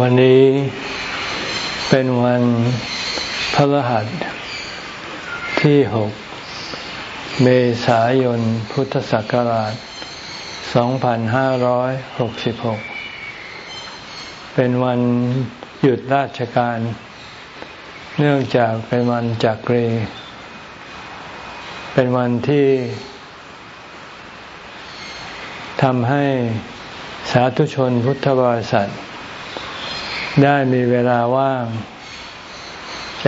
วันนี้เป็นวันพฤหัสที่หกเมษายน พุทธศักราช 2566 เป็นวันหยุดราชการ เนื่องจากเป็นวันจักรี เป็นวันที่ทำให้สาธุชนพุทธบริษัท ได้มีเวลาว่าง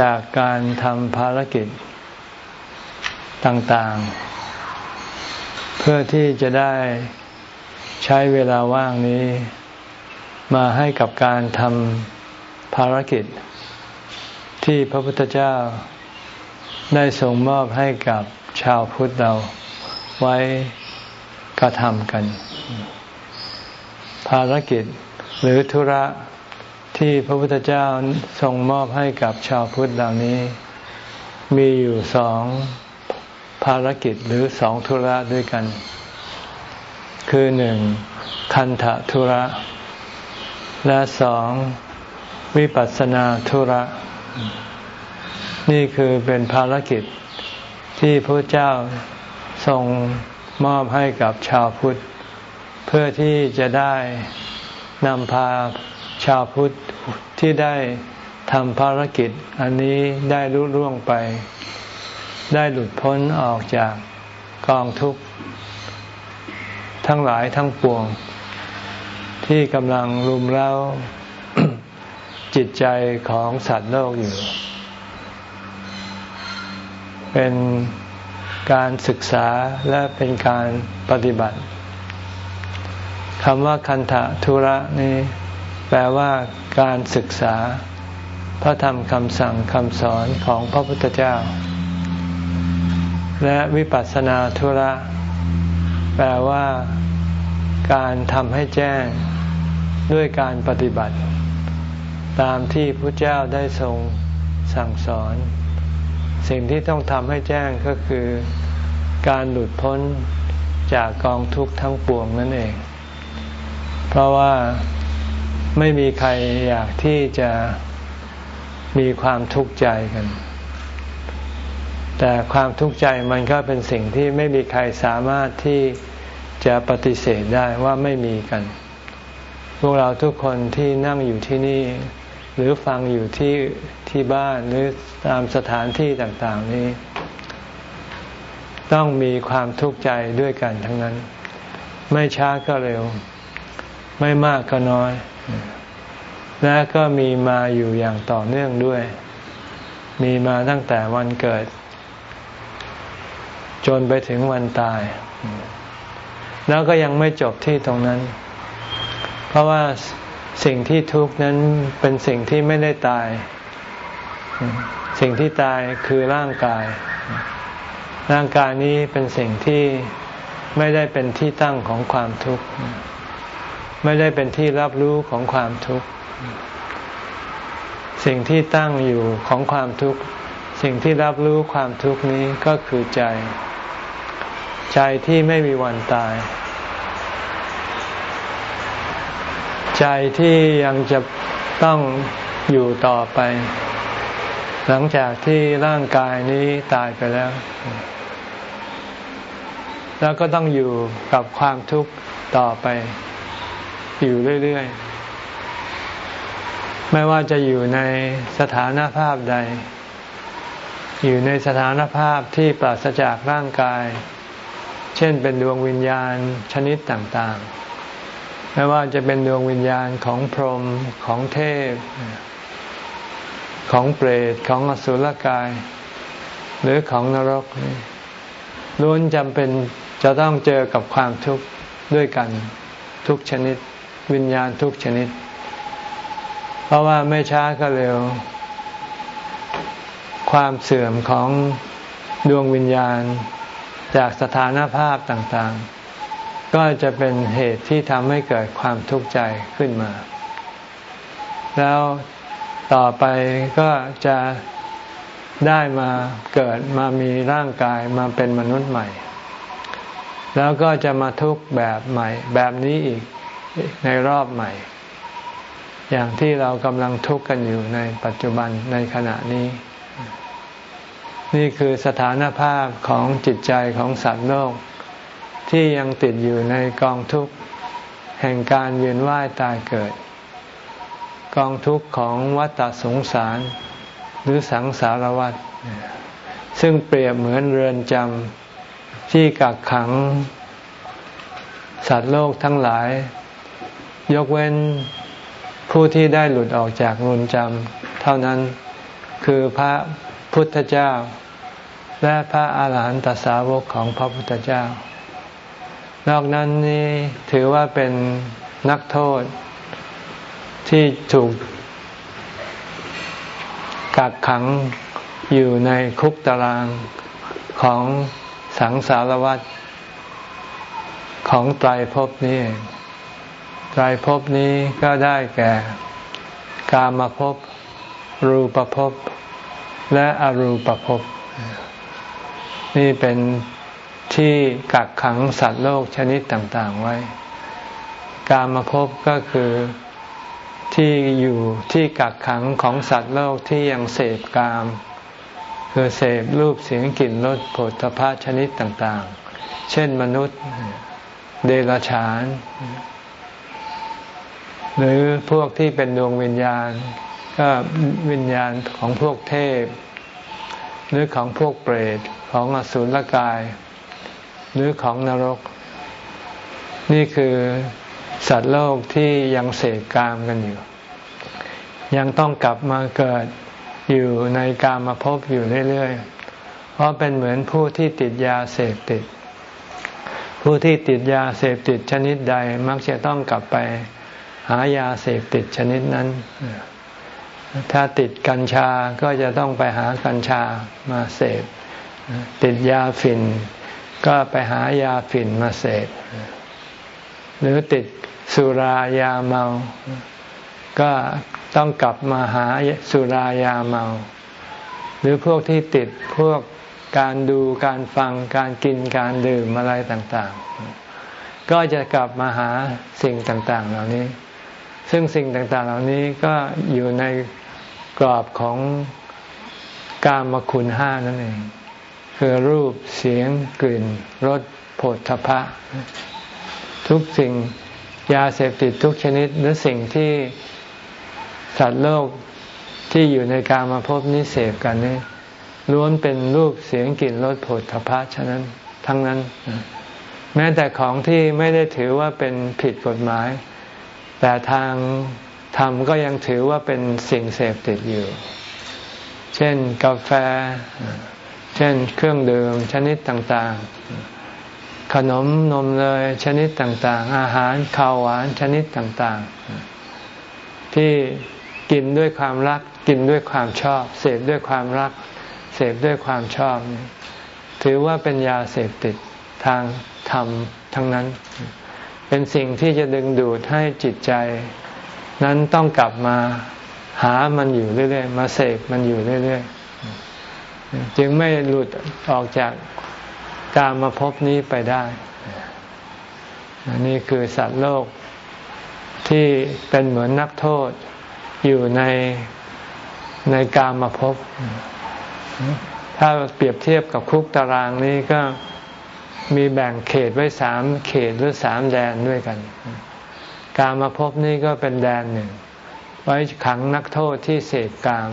จากการทำภารกิจต่างๆ เพื่อที่จะได้ใช้เวลาว่างนี้ มาให้กับการทำภารกิจ ที่พระพุทธเจ้าได้ทรงมอบให้กับชาวพุทธเราไว้กระทำกัน ภารกิจหรือธุระ ที่พระพุทธเจ้าทรงมอบให้กับชาวพุทธเหล่านี้ มีอยู่สองภารกิจหรือสองธุระด้วยกัน คือหนึ่งคันธธุระ และสองวิปัสสนาธุระ นี่คือเป็นภารกิจที่พระเจ้าทรงมอบให้กับชาวพุทธ เพื่อที่จะได้นำพา ชาวพุทธที่ได้ทำภารกิจ อันนี้ได้รุ่ร่วงไป ได้หลุดพ้นออกจากกองทุกข์ ทั้งหลายทั้งปวง ที่กำลังรุมเร้าจิตใจของสัตว์โลกอยู่ เป็นการศึกษาและเป็นการปฏิบัติคำว่าคันธะธุระนี้ แปลว่าการศึกษา พระธรรมคำสั่งคำสอนของพระพุทธเจ้า และวิปัสสนาธุระ แปลว่าการทำให้แจ้งด้วยการปฏิบัติ ตามที่พระเจ้าได้ทรงสั่งสอน สิ่งที่ต้องทำให้แจ้งก็คือ การหลุดพ้นจากกองทุกข์ทั้งปวงนั่นเอง เพราะว่า ไม่มีใครอยากที่จะมีความทุกข์ใจกัน แต่ความทุกข์ใจมันก็เป็นสิ่งที่ไม่มีใครสามารถที่จะปฏิเสธได้ว่าไม่มีกัน พวกเราทุกคนที่นั่งอยู่ที่นี่ หรือฟังอยู่ที่ที่บ้านหรือตามสถานที่ต่าง ๆ นี้ ต้องมีความทุกข์ใจด้วยกันทั้งนั้น ไม่ช้าก็เร็ว ไม่มากก็น้อย และก็มีมาอยู่อย่างต่อเนื่องด้วย มีมาตั้งแต่วันเกิด จนไปถึงวันตาย แล้วก็ยังไม่จบที่ตรงนั้น เพราะว่าสิ่งที่ทุกข์นั้นเป็นสิ่งที่ไม่ได้ตาย สิ่งที่ตายคือร่างกาย ร่างกายนี้เป็นสิ่งที่ไม่ได้เป็นที่ตั้งของความทุกข์ ไม่ได้เป็นที่รับรู้ของความทุกข์ สิ่งที่ตั้งอยู่ของความทุกข์ สิ่งที่รับรู้ความทุกข์นี้ก็คือใจ ใจที่ไม่มีวันตาย ใจที่ยังจะต้องอยู่ต่อไป หลังจากที่ร่างกายนี้ตายไปแล้ว แล้วก็ต้องอยู่กับความทุกข์ต่อไป อยู่เรื่อยๆ ไม่ว่าจะอยู่ในสถานภาพใด อยู่ในสถานภาพที่ปราศจากร่างกาย เช่นเป็นดวงวิญญาณชนิดต่างๆ ไม่ว่าจะเป็นดวงวิญญาณของพรหมของเทพ ของเปรตของอสุรกาย หรือของนรกล้วนจำเป็นจะต้องเจอกับความทุกข์ด้วยกันทุกชนิด วิญญาณทุกชนิด เพราะว่าไม่ช้าก็เร็ว ความเสื่อมของดวงวิญญาณจากสถานภาพต่างๆ ก็จะเป็นเหตุที่ทำให้เกิดความทุกข์ใจขึ้นมา แล้วต่อไปก็จะได้มาเกิดมามีร่างกายมาเป็นมนุษย์ใหม่ แล้วก็จะมาทุกข์แบบใหม่แบบนี้อีก ในรอบใหม่ อย่างที่เรากำลังทุกข์กันอยู่ในปัจจุบันในขณะนี้ นี่คือสถานภาพของจิตใจของสัตว์โลก ที่ยังติดอยู่ในกองทุกข์แห่งการเวียนว่ายตายเกิด กองทุกข์ของวัฏสงสาร หรือสังสารวัฏซึ่งเปรียบเหมือนเรือนจำที่กักขัง สัตว์โลกทั้งหลาย ยกเว้นผู้ที่ได้หลุดออกจากรือนจำเท่านั้นคือพระพุทธเจ้า และพระอาหารหันตสาวกของพระพุทธเจ้า นอกนั้นนี้ถือว่าเป็นนักโทษที่ถูกกักขังอยู่ในคุกตารางของสังสารวัฏของไตรภพนี้ ไตรภพนี้ก็ได้แก่ กามภพ รูปภพ และอรูปภพ นี่เป็นที่กักขังสัตว์โลกชนิดต่าง ๆ ไว้ กามภพก็คือที่อยู่ที่กักขังของสัตว์โลกที่ยังเสพกาม คือเสพรูปเสียงกลิ่นรสผลตภะชนิดต่าง ๆ เช่นมนุษย์ เดรัจฉาน หรือพวกที่เป็นดวงวิญญาณ ก็วิญญาณของพวกเทพ หรือของพวกเปรตของอสุรกาย หรือของนรก นี่คือสัตว์โลกที่ยังเสกกามกันอยู่ ยังต้องกลับมาเกิดอยู่ในกามมาพบอยู่เรื่อยๆ เพราะเป็นเหมือนผู้ที่ติดยาเสพติด ผู้ที่ติดยาเสพติดชนิดใดมักจะต้องกลับไป หายาเสพติดชนิดนั้น ถ้าติดกัญชาก็จะต้องไปหากัญชามาเสพ ติดยาฝิ่น ก็ไปหายาฝิ่นมาเสพ หรือติดสุรายาเมา ก็ต้องกลับมาหาสุรายาเมา หรือพวกที่ติดพวกการดูการฟังการกินการดื่มอะไรต่างๆ ก็จะกลับมาหาสิ่งต่างๆ เหล่านี้ ซึ่งสิ่งต่างๆ เหล่านี้ก็อยู่ในกรอบของกามคุณห้านั่นเอง คือรูปเสียงกลิ่นรสผลทพะ ทุกสิ่งยาเสพติดทุกชนิด หรือสิ่งที่สัตว์โลกที่อยู่ในการมาพบนิเสพกันนี่ล้วนเป็นรูปเสียงกลิ่นรสผลทพะฉะนั้น ทั้งนั้น แม้แต่ของที่ไม่ได้ถือว่าเป็นผิดกฎหมาย แต่ทางธรรมก็ยังถือว่าเป็นสิ่งเสพติดอยู่ เช่นกาแฟ เช่นเครื่องดื่มชนิดต่างๆ ขนมนมเลยชนิดต่างๆ อาหารข้าวหวานชนิดต่างๆ ที่กินด้วยความรักกินด้วยความชอบ เสพด้วยความรัก เสพด้วยความชอบ ถือว่าเป็นยาเสพติดทางธรรมทั้งนั้น เป็นสิ่งที่จะดึงดูดให้จิตใจ นั้นต้องกลับมาหามันอยู่เรื่อยๆ มาเสพมันอยู่เรื่อยๆ จึงไม่หลุดออกจากการมาพบนี้ไปได้ นี่คือสัตว์โลกที่เป็นเหมือนนักโทษอยู่ในในกามาพบ ถ้าเปรียบเทียบกับคุกตารางนี้ก็ มีแบ่งเขตไว้สามเขตหรือสามแดนด้วยกัน กามาพบนี่ก็เป็นแดนหนึ่ง ไว้ขังนักโทษที่เสพกาม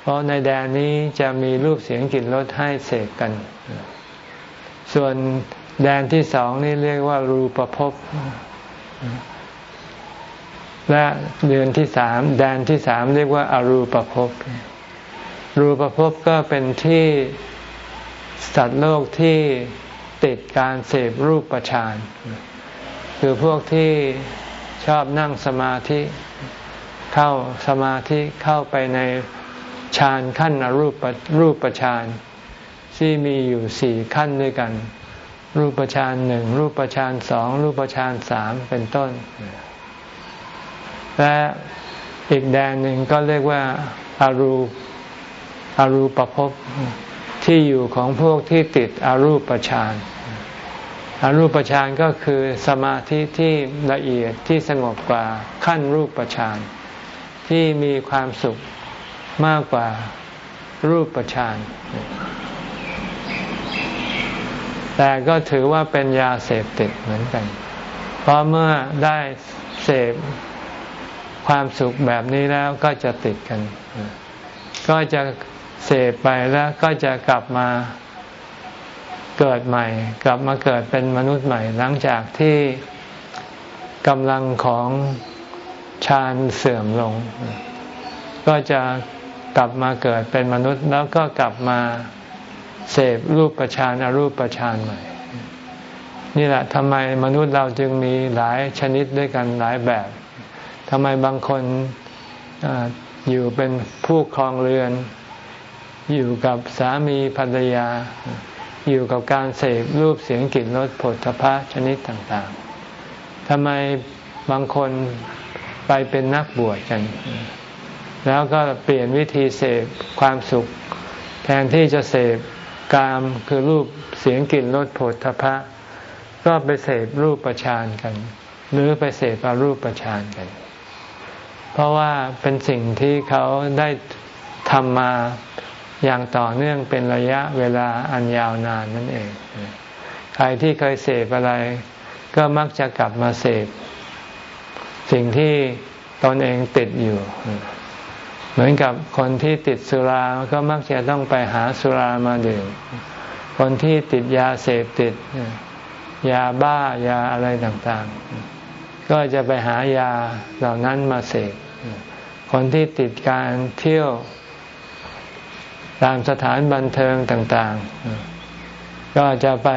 เพราะในแดนนี้จะมีรูปเสียงกลิ่นรสให้เสพกัน ส่วนแดนที่สองนี่เรียกว่ารูปภพและเดือนที่สามแดนที่สามเรียกว่าอารูปภพรูปภพก็เป็นที่สัตว์โลกที่ ติดการเสพรูปประชานคือพวกที่ชอบนั่งสมาธิเข้าสมาธิเข้าไปในฌานขั้นอรูปรูปประชานที่มีอยู่สี่ขั้นด้วยกัน รูปประชานหนึ่งรูปประชานสองรูปประชานสามเป็นต้น และอีกแดนหนึ่งก็เรียกว่าอารูอารูปภพที่อยู่ของพวกที่ติดอรูปฌาน อรูปฌานก็คือสมาธิที่ละเอียดที่สงบกว่าขั้นรูปฌานที่มีความสุขมากกว่ารูปฌานแต่ก็ถือว่าเป็นยาเสพติดเหมือนกัน เพราะเมื่อได้เสพความสุขแบบนี้แล้วก็จะติดกัน ก็จะเสพไปแล้วก็จะกลับมา เกิดใหม่ กลับมาเกิดเป็นมนุษย์ใหม่ หลังจากที่กำลังของฌานเสื่อมลง ก็จะกลับมาเกิดเป็นมนุษย์แล้วก็กลับมาเสพรูปประชานอรูปประชานใหม่ นี่แหละทำไมมนุษย์เราจึงมีหลายชนิดด้วยกันหลายแบบทำไมบางคนออยู่เป็นผู้ครองเรือน อยู่กับสามีภรรยา อยู่กับการเสพรูปเสียงกลิ่นรสผลทพะชนิดต่างๆทำไมบางคนไปเป็นนักบวชกัน แล้วก็เปลี่ยนวิธีเสพความสุข แทนที่จะเสพกามคือรูปเสียงกลิ่นรสผลทพะก็ไปเสพรูปประชานกัน หรือไปเสพอารูปประชานกัน เพราะว่าเป็นสิ่งที่เขาได้ทำมา อย่างต่อเนื่องเป็นระยะเวลาอันยาวนานนั่นเอง ใครที่เคยเสพอะไร ก็มักจะกลับมาเสพสิ่งที่ตนเองติดอยู่ เหมือนกับคนที่ติดสุรา ก็มักจะต้องไปหาสุรามาดื่ม คนที่ติดยาเสพติด ยาบ้ายาอะไรต่างๆ ก็จะไปหายาเหล่านั้นมาเสพ คนที่ติดการเที่ยว ตามสถานบันเทิงต่างๆ ก็จะไป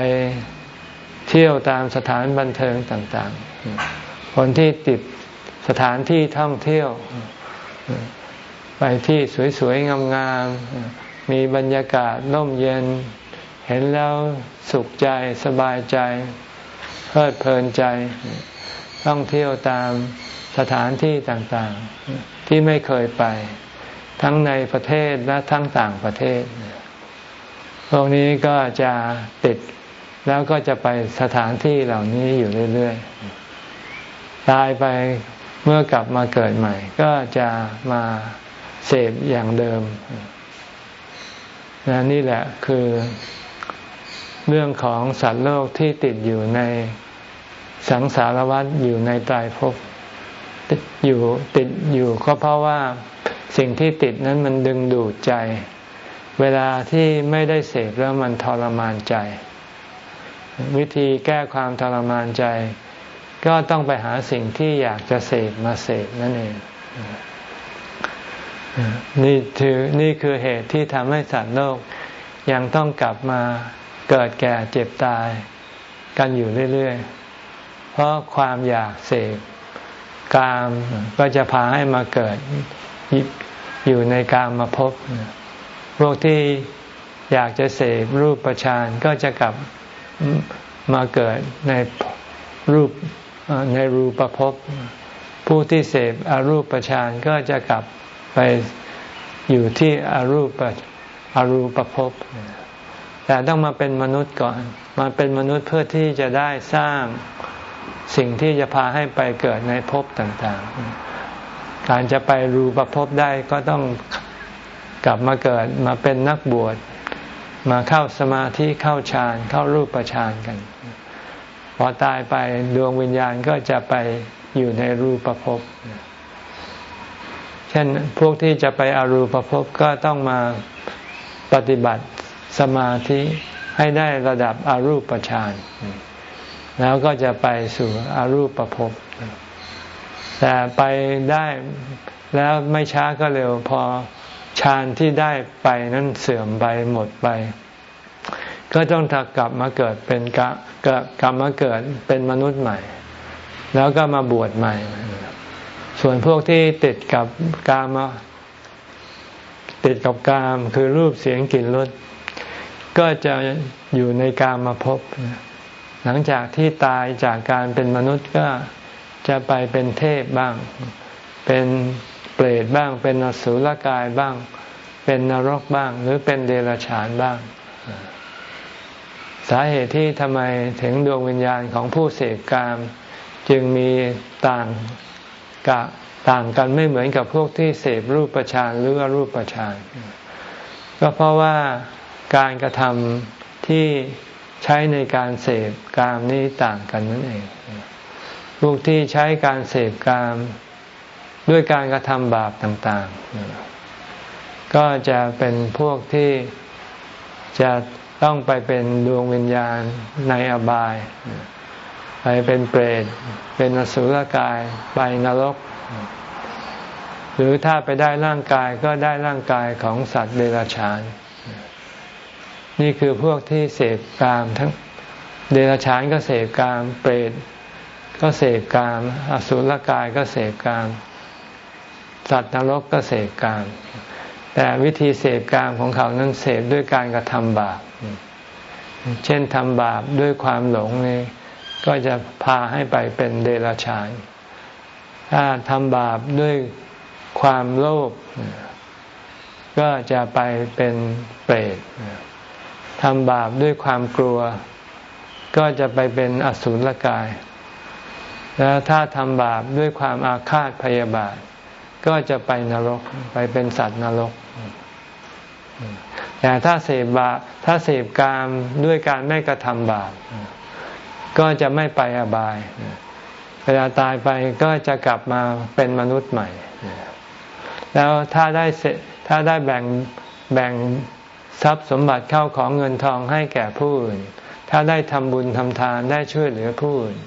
เที่ยวตามสถานบันเทิงต่างๆ คนที่ติดสถานที่ท่องเที่ยว ไปที่สวยๆ งามๆ มีบรรยากาศร่มเย็น เห็นแล้วสุขใจสบายใจเพลิดเพลินใจ ท่องเที่ยวตามสถานที่ต่างๆ ที่ไม่เคยไป ทั้งในประเทศและทั้งต่างประเทศ พวกนี้ก็จะติดแล้วก็จะไปสถานที่เหล่านี้อยู่เรื่อยๆ ตายไปเมื่อกลับมาเกิดใหม่ ก็จะมาเสพอย่างเดิมนนี่แหละคือเรื่องของสัตว์โลกที่ติดอยู่ในสังสารวัฏอยู่ในตายภพอยู่ติดอยู่ก็เพราะว่า สิ่งที่ติดนั้นมันดึงดูดใจ เวลาที่ไม่ได้เสพแล้วมันทรมานใจ วิธีแก้ความทรมานใจ ก็ต้องไปหาสิ่งที่อยากจะเสพมาเสพนั่นเองนี่ถือนี่คือเหตุที่ทำให้สัตว์โลก ยังต้องกลับมาเกิดแก่เจ็บตายกันอยู่เรื่อยๆ เพราะความอยากเสพกามก็จะพาให้มาเกิด อยู่ในกามมาพบพวกที่อยากจะเสพรูปประชานก็จะกลับมาเกิดในรูปในรูปประพบผู้ที่เสพอรูปประชานก็จะกลับไปอยู่ที่อรูปอรูปประพบแต่ต้องมาเป็นมนุษย์ก่อน มาเป็นมนุษย์เพื่อที่จะได้สร้างสิ่งที่จะพาให้ไปเกิดในภพต่าง ๆ การจะไปรูปภพได้ก็ต้องกลับมาเกิดมาเป็นนักบวช มาเข้าสมาธิเข้าฌานเข้ารูปฌานกัน พอตายไปดวงวิญญาณก็จะไปอยู่ในรูปภพเช่นพวกที่จะไปอรูปภพก็ต้องมาปฏิบัติสมาธิให้ได้ระดับอรูปฌานแล้วก็จะไปสู่อรูปภพ แต่ไปได้แล้วไม่ช้าก็เร็วพอฌานที่ได้ไปนั้นเสื่อมไปหมดไป ก็ต้องถักกลับมาเกิดเป็นกะกลับมาเกิดเป็นมนุษย์ใหม่ แล้วก็มาบวชใหม่ ส่วนพวกที่ติดกับกามติดกับกามคือรูปเสียงกลิ่นรสก็จะอยู่ในกามมาพบหลังจากที่ตายจากการเป็นมนุษย์ก็ จะไปเป็นเทพบ้าง เป็นเปรตบ้าง เป็นอสุรกายบ้าง เป็นนรกบ้าง หรือเป็นเดรัจฉานบ้าง สาเหตุที่ทำไมถึงดวงวิญญาณของผู้เสพกาม จึงมีต่างกะต่างกันไม่เหมือนกับพวกที่เสพรูปประชานหรือว่ารูปประชานก็เพราะว่าการกระทำที่ใช้ในการเสพกามนี้ต่างกันนั่นเอง พวกที่ใช้การเสพกามด้วยการกระทำบาปต่างๆ ก็จะเป็นพวกที่จะต้องไปเป็นดวงวิญญาณในอบาย ไปเป็นเปรต เป็นอสุรกาย ไปนรก หรือถ้าไปได้ร่างกายก็ได้ร่างกายของสัตว์เดรัจฉาน นี่คือพวกที่เสพกามทั้งเดรัจฉานก็เสพกาม เปรต ก็เสพกาม อสุรกายก็เสพกาม สัตว์นรกก็เสพกาม แต่วิธีเสพกามของเขานั้นเสพด้วยการกระทำบาป เช่นทำบาปด้วยความหลงนี่ก็จะพาให้ไปเป็นเดรัจฉาน ถ้าทำบาปด้วยความโลภก็จะไปเป็นเปรตทำบาปด้วยความกลัว ก็จะไปเป็นอสุรกาย แล้วถ้าทำบาปด้วยความอาฆาตพยาบาท ก็จะไปนรกไปเป็นสัตว์นรก แต่ถ้าเสพบาปถ้าเสพกามด้วยการไม่กระทำบาปก็จะไม่ไปอบาย เวลาตายไปก็จะกลับมาเป็นมนุษย์ใหม่ แล้วถ้าได้ถ้าได้แบ่งแบ่งทรัพย์สมบัติเข้าของเงินทองให้แก่ผู้อื่น ถ้าได้ทำบุญทำทานได้ช่วยเหลือผู้อื่น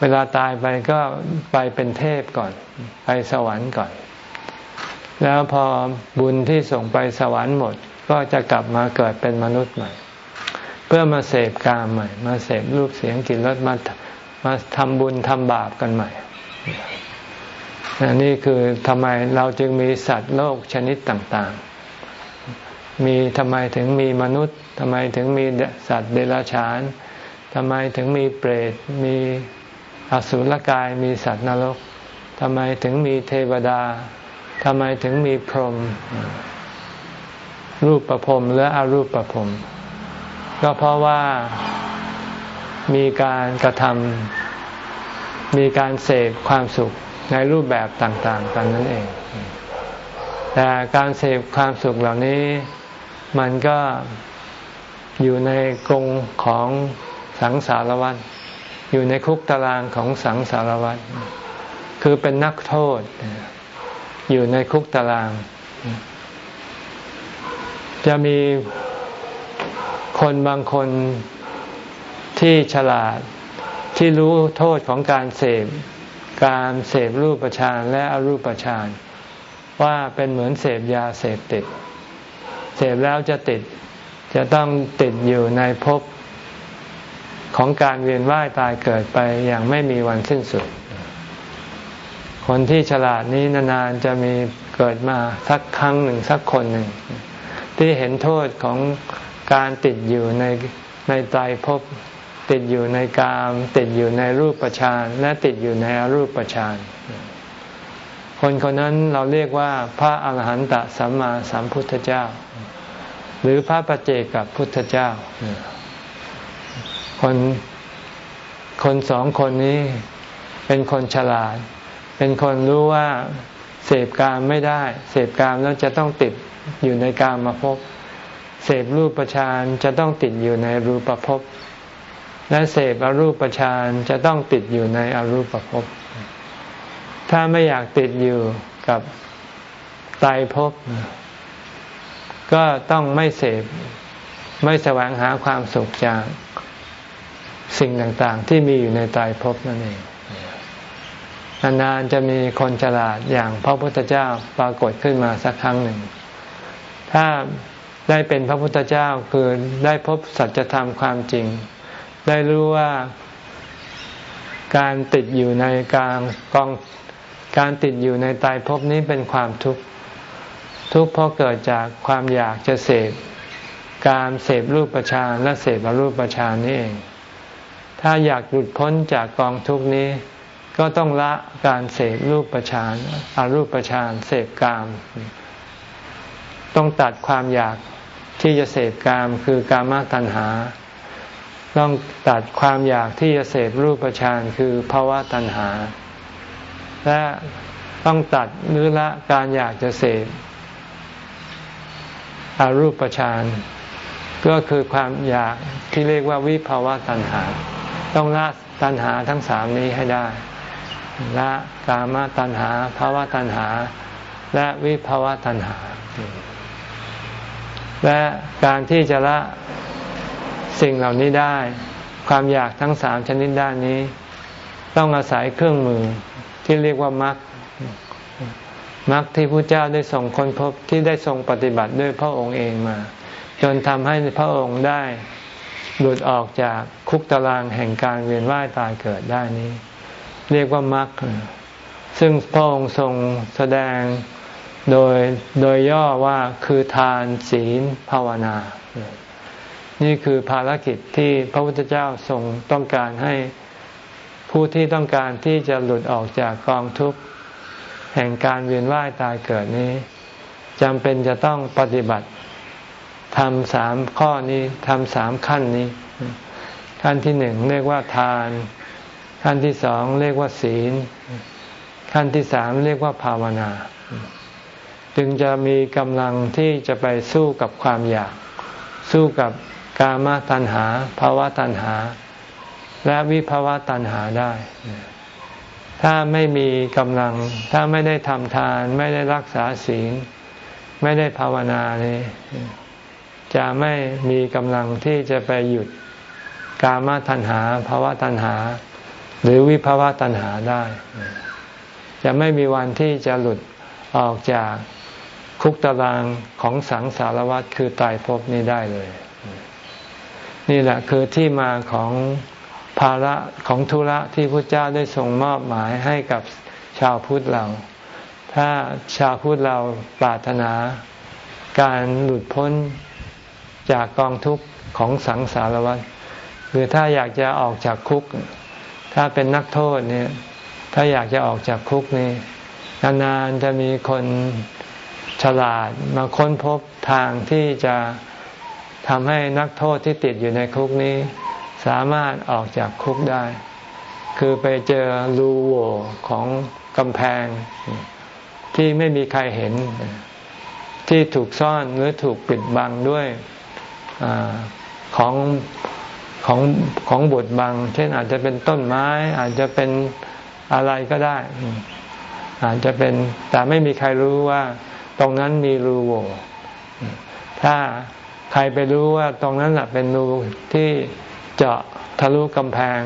เวลาตายไปก็ไปเป็นเทพก่อน ไปสวรรค์ก่อน แล้วพอบุญที่ส่งไปสวรรค์หมด ก็จะกลับมาเกิดเป็นมนุษย์ใหม่ เพื่อมาเสพกามใหม่ มาเสพรูปเสียงกลิ่นรสมามาทำบุญทำบาปกันใหม่นี่คือทำไมเราจึงมีสัตว์โลกชนิดต่างๆ มีทำไมถึงมีมนุษย์ทำไมถึงมีสัตว์เดรัจฉานทำไมถึงมีเปรตมี อสุรกายมีสัตว์นรกทำไมถึงมีเทวดาทำไมถึงมีพรหมรูปประพรมและอรูปประพรมก็เพราะว่ามีการกระทำมีการเสพความสุขในรูปแบบต่าง ๆ กันนั่นเอง แต่การเสพความสุขเหล่านี้ มันก็อยู่ในกรงของสังสารวัฏ อยู่ในคุกตารางของสังสารวัฏคือเป็นนักโทษ อยู่ในคุกตาราง จะมีคนบางคนที่ฉลาดที่รู้โทษของการเสพการเสพรูปฌานและอรูปฌานว่าเป็นเหมือนเสพยาเสพติด เสพแล้วจะติด จะต้องติดอยู่ในภพ ของการเวียนว่ายตายเกิดไปอย่างไม่มีวันสิ้นสุด คนที่ฉลาดนี้นานๆจะมีเกิดมาสักครั้งหนึ่งสักคนหนึ่ง ที่เห็นโทษของการติดอยู่ในในใจภพติดอยู่ในกาม ติดอยู่ในรูปประชานและติดอยู่ในอรูปประชานคนคนนั้นเราเรียกว่าพระอาหารหันตสัมมาสัมพุทธเจ้า หรือพระปัจเจกับพุทธเจ้า คนคนสองคนนี้เป็นคนฉลาด เป็นคนรู้ว่าเสพกามไม่ได้ เสพกามแล้วจะต้องติดอยู่ในกามมาพบเสพรูปประชานจะต้องติดอยู่ในรูปภพและเสพอรูปประชานจะต้องติดอยู่ในอรูปภพถ้าไม่อยากติดอยู่กับตายภพก็ต้องไม่เสพไม่แสวงหาความสุขจาก สิ่งต่างๆ ที่มีอยู่ในตายภพนั่นเองนานๆจะมีคนฉลาดอย่างพระพุทธเจ้าปรากฏขึ้นมาสักครั้งหนึ่ง ถ้าได้เป็นพระพุทธเจ้าคือได้พบสัจธรรมความจริง ได้รู้ว่าการติดอยู่ในกลางกองการติดอยู่ในตายภพนี้เป็นความทุกข์ทุกข์เพราะเกิดจากความอยากจะเสพการเสพรูปประชานและเสพอรูปประชานนี่เอง ถ้าอยากหลุดพ้นจากกองทุกนี้ ก็ต้องละการเสพรูปประชานอารูปประชานเสพกาม ต้องตัดความอยากที่จะเสพกามคือกามตัณหา ต้องตัดความอยากที่จะเสพรูปฌานคือภาวะตัณหา และต้องตัดหรือละการอยากจะเสพอารูปฌานก็คือความอยากที่เรียกว่าวิภาวะตัณหา ต้องละตัณหาทั้งสามนี้ให้ได้ ละกามตัณหาภาวะตัณหา และวิภาวะตัณหา และการที่จะละสิ่งเหล่านี้ได้ ความอยากทั้งสามชนิดด้านนี้ ต้องอาศัยเครื่องมือที่เรียกว่ามรรคมรรคที่พระเจ้าได้ส่งคนพบที่ได้ทรงปฏิบัติด้วยพระองค์เองมา จนทำให้พระองค์ได้ หลุดออกจากคุกตารางแห่งการเวียนว่ายตายเกิดได้นี้ เรียกว่ามรรคซึ่งพระองค์ทรงแสดงโดยโดยย่อว่าคือทานศีลภาวนา นี่คือภารกิจที่พระพุทธเจ้าทรงต้องการให้ผู้ที่ต้องการที่จะหลุดออกจากกองทุกข์แห่งการเวียนว่ายตายเกิดนี้จำเป็นจะต้องปฏิบัติ ทำสามข้อนี้ทำสามขั้นนี้ ขั้นที่หนึ่งเรียกว่าทาน ขั้นที่สองเรียกว่าศีล ขั้นที่สามเรียกว่าภาวนา จึงจะมีกำลังที่จะไปสู้กับความอยาก สู้กับกามตัณหาภาวะตัณหา และวิภาวะตัณหาได้ ถ้าไม่มีกำลัง ถ้าไม่ได้ทำทาน ไม่ได้รักษาศีล ไม่ได้ภาวนานี่ จะไม่มีกำลังที่จะไปหยุดกามตัณหาภาวะตัณหา หรือวิภาวะตัณหาได้ จะไม่มีวันที่จะหลุดออกจากคุกตารางของสังสารวัฏคือตายภพนี้ได้เลย นี่แหละคือที่มาของภาระของธุระที่พระเจ้าได้ทรงมอบหมายให้กับชาวพุทธเรา ถ้าชาวพุทธเราปรารถนา การหลุดพ้น จากกองทุกข์ของสังสารวัฏหรือถ้าอยากจะออกจากคุก ถ้าเป็นนักโทษเนี่ย ถ้าอยากจะออกจากคุกนี่นานๆจะมีคนฉลาดมาค้นพบทางที่จะทำให้นักโทษที่ติดอยู่ในคุกนี้ สามารถออกจากคุกได้ คือไปเจอรูโหว่ของกำแพงที่ไม่มีใครเห็น ที่ถูกซ่อนหรือถูกปิดบังด้วย อของของของบทบัง เช่นอาจจะเป็นต้นไม้ อาจจะเป็นอะไรก็ได้ อาจจะเป็นแต่ไม่มีใครรู้ว่า ตรงนั้นมีรูโหว่ถ้าใครไปรู้ว่าตรงนั้นแหละเป็นรูที่เจาะทะลุกำแพง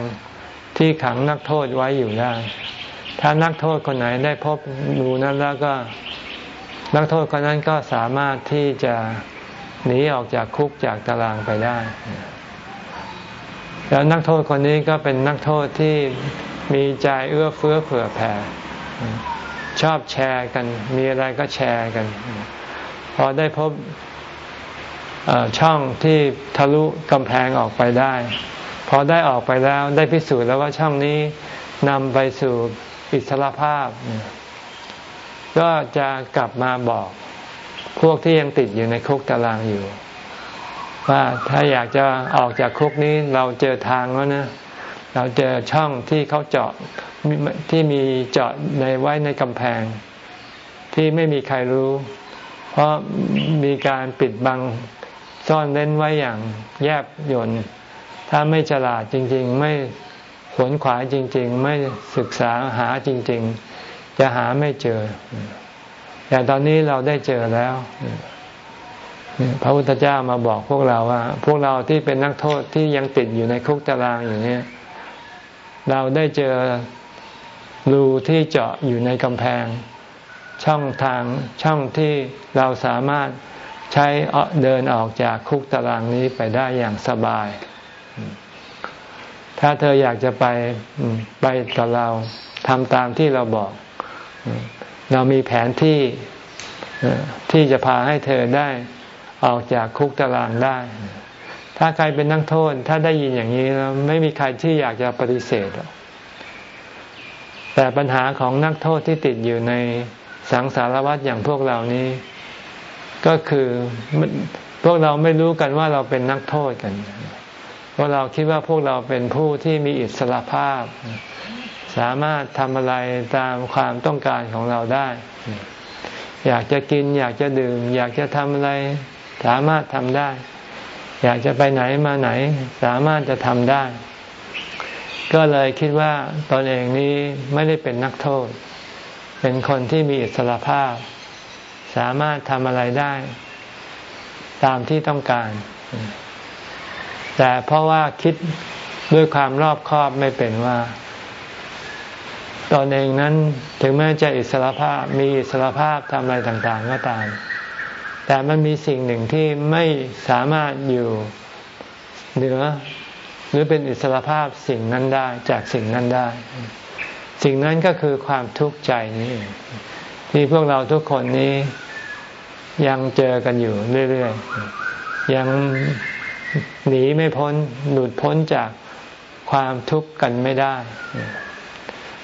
ที่ขังนักโทษไว้อยู่ได้ ถ้านักโทษคนไหนได้พบรูนั้นแล้วก็ นักโทษคนนั้นก็สามารถที่จะ หนีออกจากคุกจากตารางไปได้ แล้วนักโทษคนนี้ก็เป็นนักโทษที่มีใจเอื้อเฟื้อเผื่อแผ่ ชอบแชร์กัน มีอะไรก็แชร์กัน พอได้พบช่องที่ทะลุกำแพงออกไปได้ พอได้ออกไปแล้วได้พิสูจน์แล้วว่าช่องนี้นำไปสู่อิสรภาพ ก็จะกลับมาบอก พวกที่ยังติดอยู่ในคุกตารางอยู่ ว่าถ้าอยากจะออกจากคุกนี้เราเจอทางแล้วนะเราเจอช่องที่เขาเจาะที่มีเจาะในไว้ในกำแพง ที่ไม่มีใครรู้ เพราะมีการปิดบังซ่อนเล่นไว้อย่างแยบยนถ้าไม่ฉลาดจริง ๆ ไม่ขวนขวายจริง ๆ ไม่ศึกษาหาจริง ๆ จะหาไม่เจอ แต่ตอนนี้เราได้เจอแล้วพระพุทธเจ้ามาบอกพวกเราว่า พวกเราที่เป็นนักโทษที่ยังติดอยู่ในคุกตารางอยู่เนี่ย เราได้เจอรูที่เจาะอยู่ในกำแพง ช่องทางช่องที่เราสามารถใช้เดินออกจากคุกตารางนี้ไปได้อย่างสบาย ถ้าเธออยากจะไปไปกับเราทำตามที่เราบอก เรามีแผนที่ที่จะพาให้เธอได้ออกจากคุกตารางได้ ถ้าใครเป็นนักโทษ ถ้าได้ยินอย่างนี้แล้วไม่มีใครที่อยากจะปฏิเสธ แต่ปัญหาของนักโทษที่ติดอยู่ในสังสารวัฏอย่างพวกเรานี้ ก็คือพวกเราไม่รู้กันว่าเราเป็นนักโทษกัน เพราะเราคิดว่าพวกเราเป็นผู้ที่มีอิสระภาพ สามารถทำอะไรตามความต้องการของเราได้ อยากจะกิน อยากจะดื่ม อยากจะทำอะไร สามารถทำได้ อยากจะไปไหนมาไหน สามารถจะทำได้ ก็เลยคิดว่าตนเองนี้ไม่ได้เป็นนักโทษ เป็นคนที่มีอิสระภาพ สามารถทำอะไรได้ ตามที่ต้องการ แต่เพราะว่าคิดด้วยความรอบคอบไม่เป็นว่า ตนเองนั้นถึงแม้จะอิสระภาพมีอิสระภาพทำอะไรต่างๆก็ตาม แต่มันมีสิ่งหนึ่งที่ไม่สามารถอยู่เหนือหรือเป็นอิสระภาพสิ่งนั้นได้จากสิ่งนั้นได้ สิ่งนั้นก็คือความทุกข์ใจนี่ที่พวกเราทุกคนนี้ยังเจอกันอยู่เรื่อยๆ ยังหนีไม่พ้นหลุดพ้นจากความทุกข์กันไม่ได้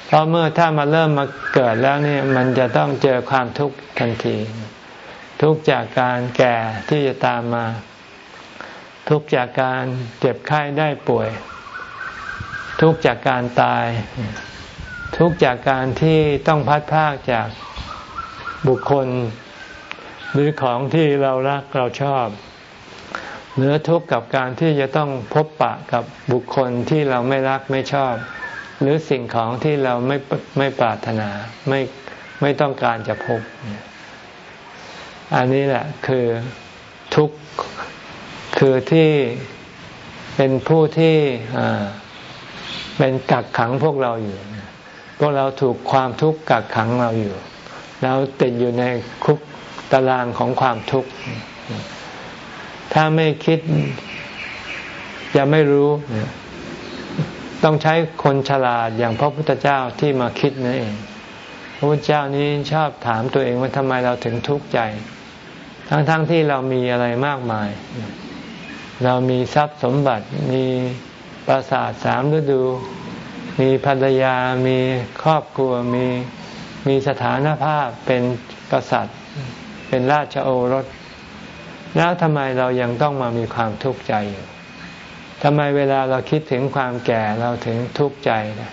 เพราะเมื่อถ้ามาเริ่มมาเกิดแล้วเนี่ยมันจะต้องเจอความทุกข์ทันที ทุกจากการแก่ที่จะตามมา ทุกจากการเจ็บไข้ได้ป่วย ทุกจากการตาย ทุกจากการที่ต้องพัดพากจากบุคคล หรือของที่เรารักเราชอบเหนือทุกข์กับการที่จะต้องพบปะกับบุคคลที่เราไม่รักไม่ชอบ หรือสิ่งของที่เราไม่ไม่ปรารถนาไม่ไม่ต้องการจะพบ อันนี้แหละคือทุกข์คือที่เป็นผู้ที่เป็นกักขังพวกเราอยู่ พวกเราถูกความทุกข์กักขังเราอยู่ เราติดอยู่ในคุกตารางของความทุกข์ ถ้าไม่คิดจะไม่รู้ ต้องใช้คนฉลาดอย่างพระพุทธเจ้าที่มาคิดนั่นเอง พระพุทธเจ้านี้ชอบถามตัวเองว่าทำไมเราถึงทุกข์ใจ ทั้งๆทที่เรามีอะไรมากมาย เรามีทรัพย์สมบัติ มีปราสาทสามฤดู มีภรรยา มีครอบครัว มีมีสถานภาพเป็นกษัตริย์ เป็นราชโอรส แล้วทำไมเรายังต้องมามีความทุกข์ใจอยู่ ทำไมเวลาเราคิดถึงความแก่เราถึงทุกข์ใจนะ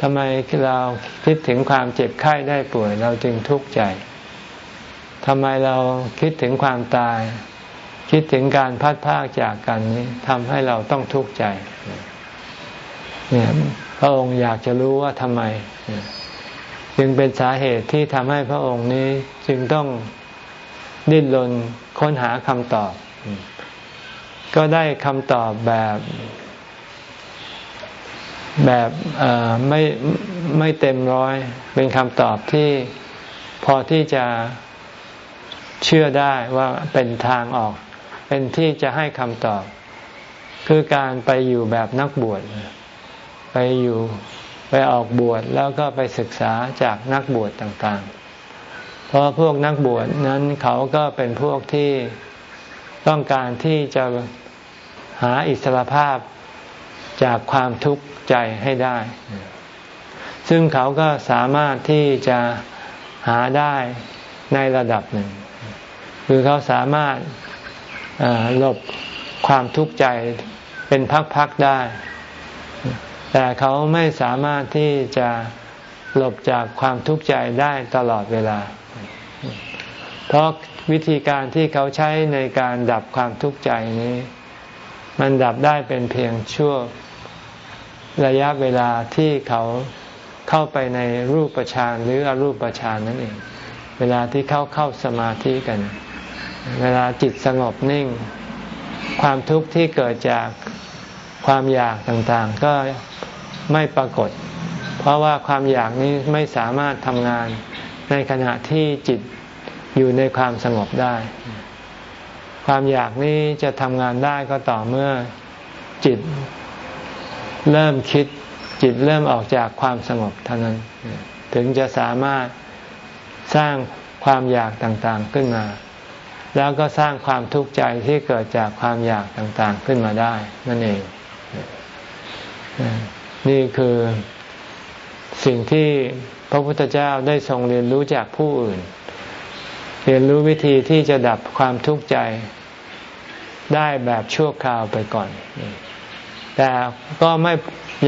ทำไมเราคิดถึงความเจ็บไข้ได้ป่วยเราจึงทุกข์ใจทำไมเราคิดถึงความตาย คิดถึงการพัดพากจากกันนี้ทำให้เราต้องทุกข์ใจเนี่ยพระองค์อยากจะรู้ว่าทำไม จึงเป็นสาเหตุที่ทำให้พระองค์นี้จึงต้องดิ้นรนค้นหาคำตอบ ก็ได้คำตอบแบบแบบไม่ไม่เต็มร้อย เป็นคำตอบที่พอที่จะเชื่อได้ว่าเป็นทางออก เป็นที่จะให้คำตอบ คือการไปอยู่แบบนักบวชไปอยู่ไปออกบวชแล้วก็ไปศึกษาจากนักบวชต่างๆ เพราะพวกนักบวชนั้นเขาก็เป็นพวกที่ ต้องการที่จะหาอิสรภาพจากความทุกข์ใจให้ได้ ซึ่งเขาก็สามารถที่จะหาได้ในระดับหนึ่ง คือเขาสามารถหลบความทุกข์ใจเป็นพักๆได้ แต่เขาไม่สามารถที่จะหลบจากความทุกข์ใจได้ตลอดเวลา เพราะ วิธีการที่เขาใช้ในการดับความทุกข์ใจนี้ มันดับได้เป็นเพียงชั่วระยะเวลาที่เขาเข้าไปในรูปฌานหรืออรูปฌานนั่นเอง เวลาที่เขาเข้าสมาธิกัน เวลาจิตสงบนิ่ง ความทุกข์ที่เกิดจากความอยากต่างๆ ก็ไม่ปรากฏ เพราะว่าความอยากนี้ไม่สามารถทำงานในขณะที่จิต อยู่ในความสงบได้ ความอยากนี้จะทำงานได้ก็ต่อเมื่อจิตเริ่มคิด จิตเริ่มออกจากความสงบเท่านั้น ถึงจะสามารถสร้างความอยากต่างๆขึ้นมา แล้วก็สร้างความทุกข์ใจที่เกิดจากความอยากต่างๆขึ้นมาได้ นั่นเอง นี่คือสิ่งที่พระพุทธเจ้าได้ทรงเรียนรู้จากผู้อื่น เรียนรู้วิธีที่จะดับความทุกข์ใจได้แบบชั่วคราวไปก่อน แต่ก็ไม่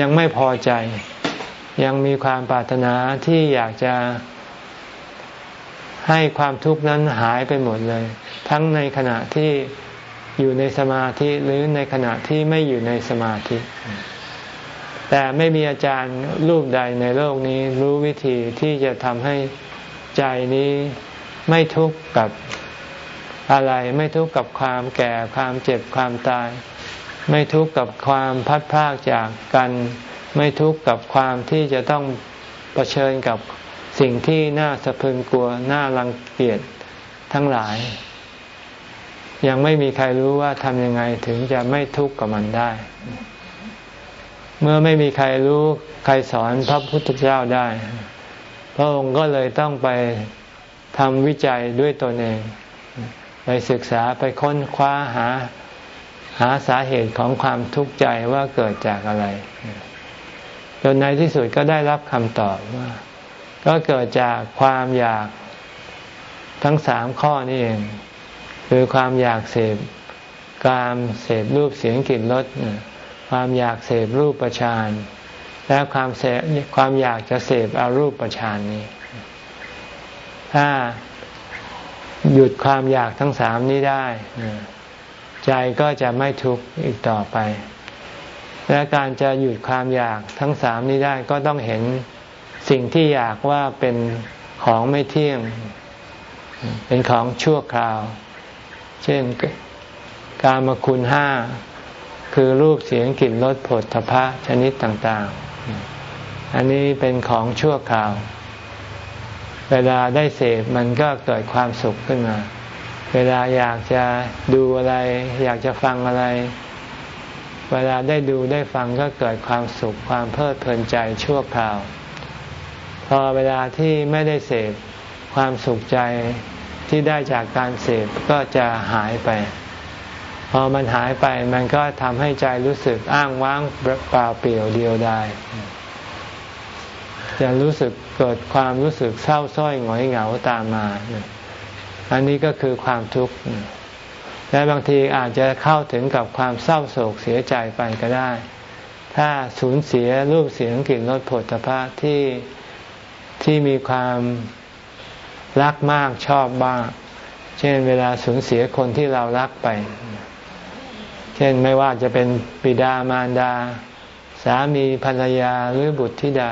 ยังไม่พอใจ ยังมีความปรารถนาที่อยากจะให้ความทุกข์นั้นหายไปหมดเลย ทั้งในขณะที่อยู่ในสมาธิหรือในขณะที่ไม่อยู่ในสมาธิ แต่ไม่มีอาจารย์รูปใดในโลกนี้รู้วิธีที่จะทำให้ใจนี้ ไม่ทุกข์กับอะไร ไม่ทุกข์กับความแก่ความเจ็บความตาย ไม่ทุกข์กับความพัดพากจากกัน ไม่ทุกข์กับความที่จะต้องเผชิญกับสิ่งที่น่าสะพึงกลัวน่ารังเกียจทั้งหลาย ยังไม่มีใครรู้ว่าทำยังไงถึงจะไม่ทุกข์กับมันได้ เมื่อไม่มีใครรู้ใครสอนพระพุทธเจ้าได้ พระองค์ก็เลยต้องไป ทำวิจัยด้วยตนเอง ไปศึกษาไปค้นคว้าหาหาสาเหตุของความทุกข์ใจว่าเกิดจากอะไร จนในที่สุดก็ได้รับคำตอบว่า ก็เกิดจากความอยากทั้งสามข้อนี่เอง คือความอยากเสพกามเสพรูปเสียงกลิ่นรสความอยากเสพรูปประชานและความเสพความอยากจะเสพอารูปประชานนี้ ถ้าหยุดความอยากทั้งสามนี้ได้ ใจก็จะไม่ทุกข์อีกต่อไป และการจะหยุดความอยากทั้งสามนี้ได้ก็ต้องเห็นสิ่งที่อยากว่าเป็นของไม่เที่ยง เป็นของชั่วคราว เช่นการมาคุณห้าคือรูปเสียงกลิ่นรสผลทพะชนิดต่าง ๆ อันนี้เป็นของชั่วคราว เวลาได้เสพมันก็เกิดความสุขขึ้นมา เวลาอยากจะดูอะไร อยากจะฟังอะไร เวลาได้ดูได้ฟังก็เกิดความสุขความเพลิดเพลินใจชั่วคราว พอเวลาที่ไม่ได้เสพความสุขใจที่ได้จากการเสพก็จะหายไป พอมันหายไปมันก็ทำให้ใจรู้สึกอ้างว้างเปล่าเปลี่ยวเดียวดาย จะรู้สึกเกิดความรู้สึกเศร้าส้อยหงอยเหงาตามมา อันนี้ก็คือความทุกข์และบางทีอาจจะเข้าถึงกับความเศร้าโศกเสียใจไปก็ได้ ถ้าสูญเสียรูปเสียงกลิ่นรสผลิตภะที่ที่มีความรักมากชอบบ้างเช่นเวลาสูญเสียคนที่เรารักไป เช่นไม่ว่าจะเป็นปิดามารดา สามีภรรยาหรือบุตรธิดา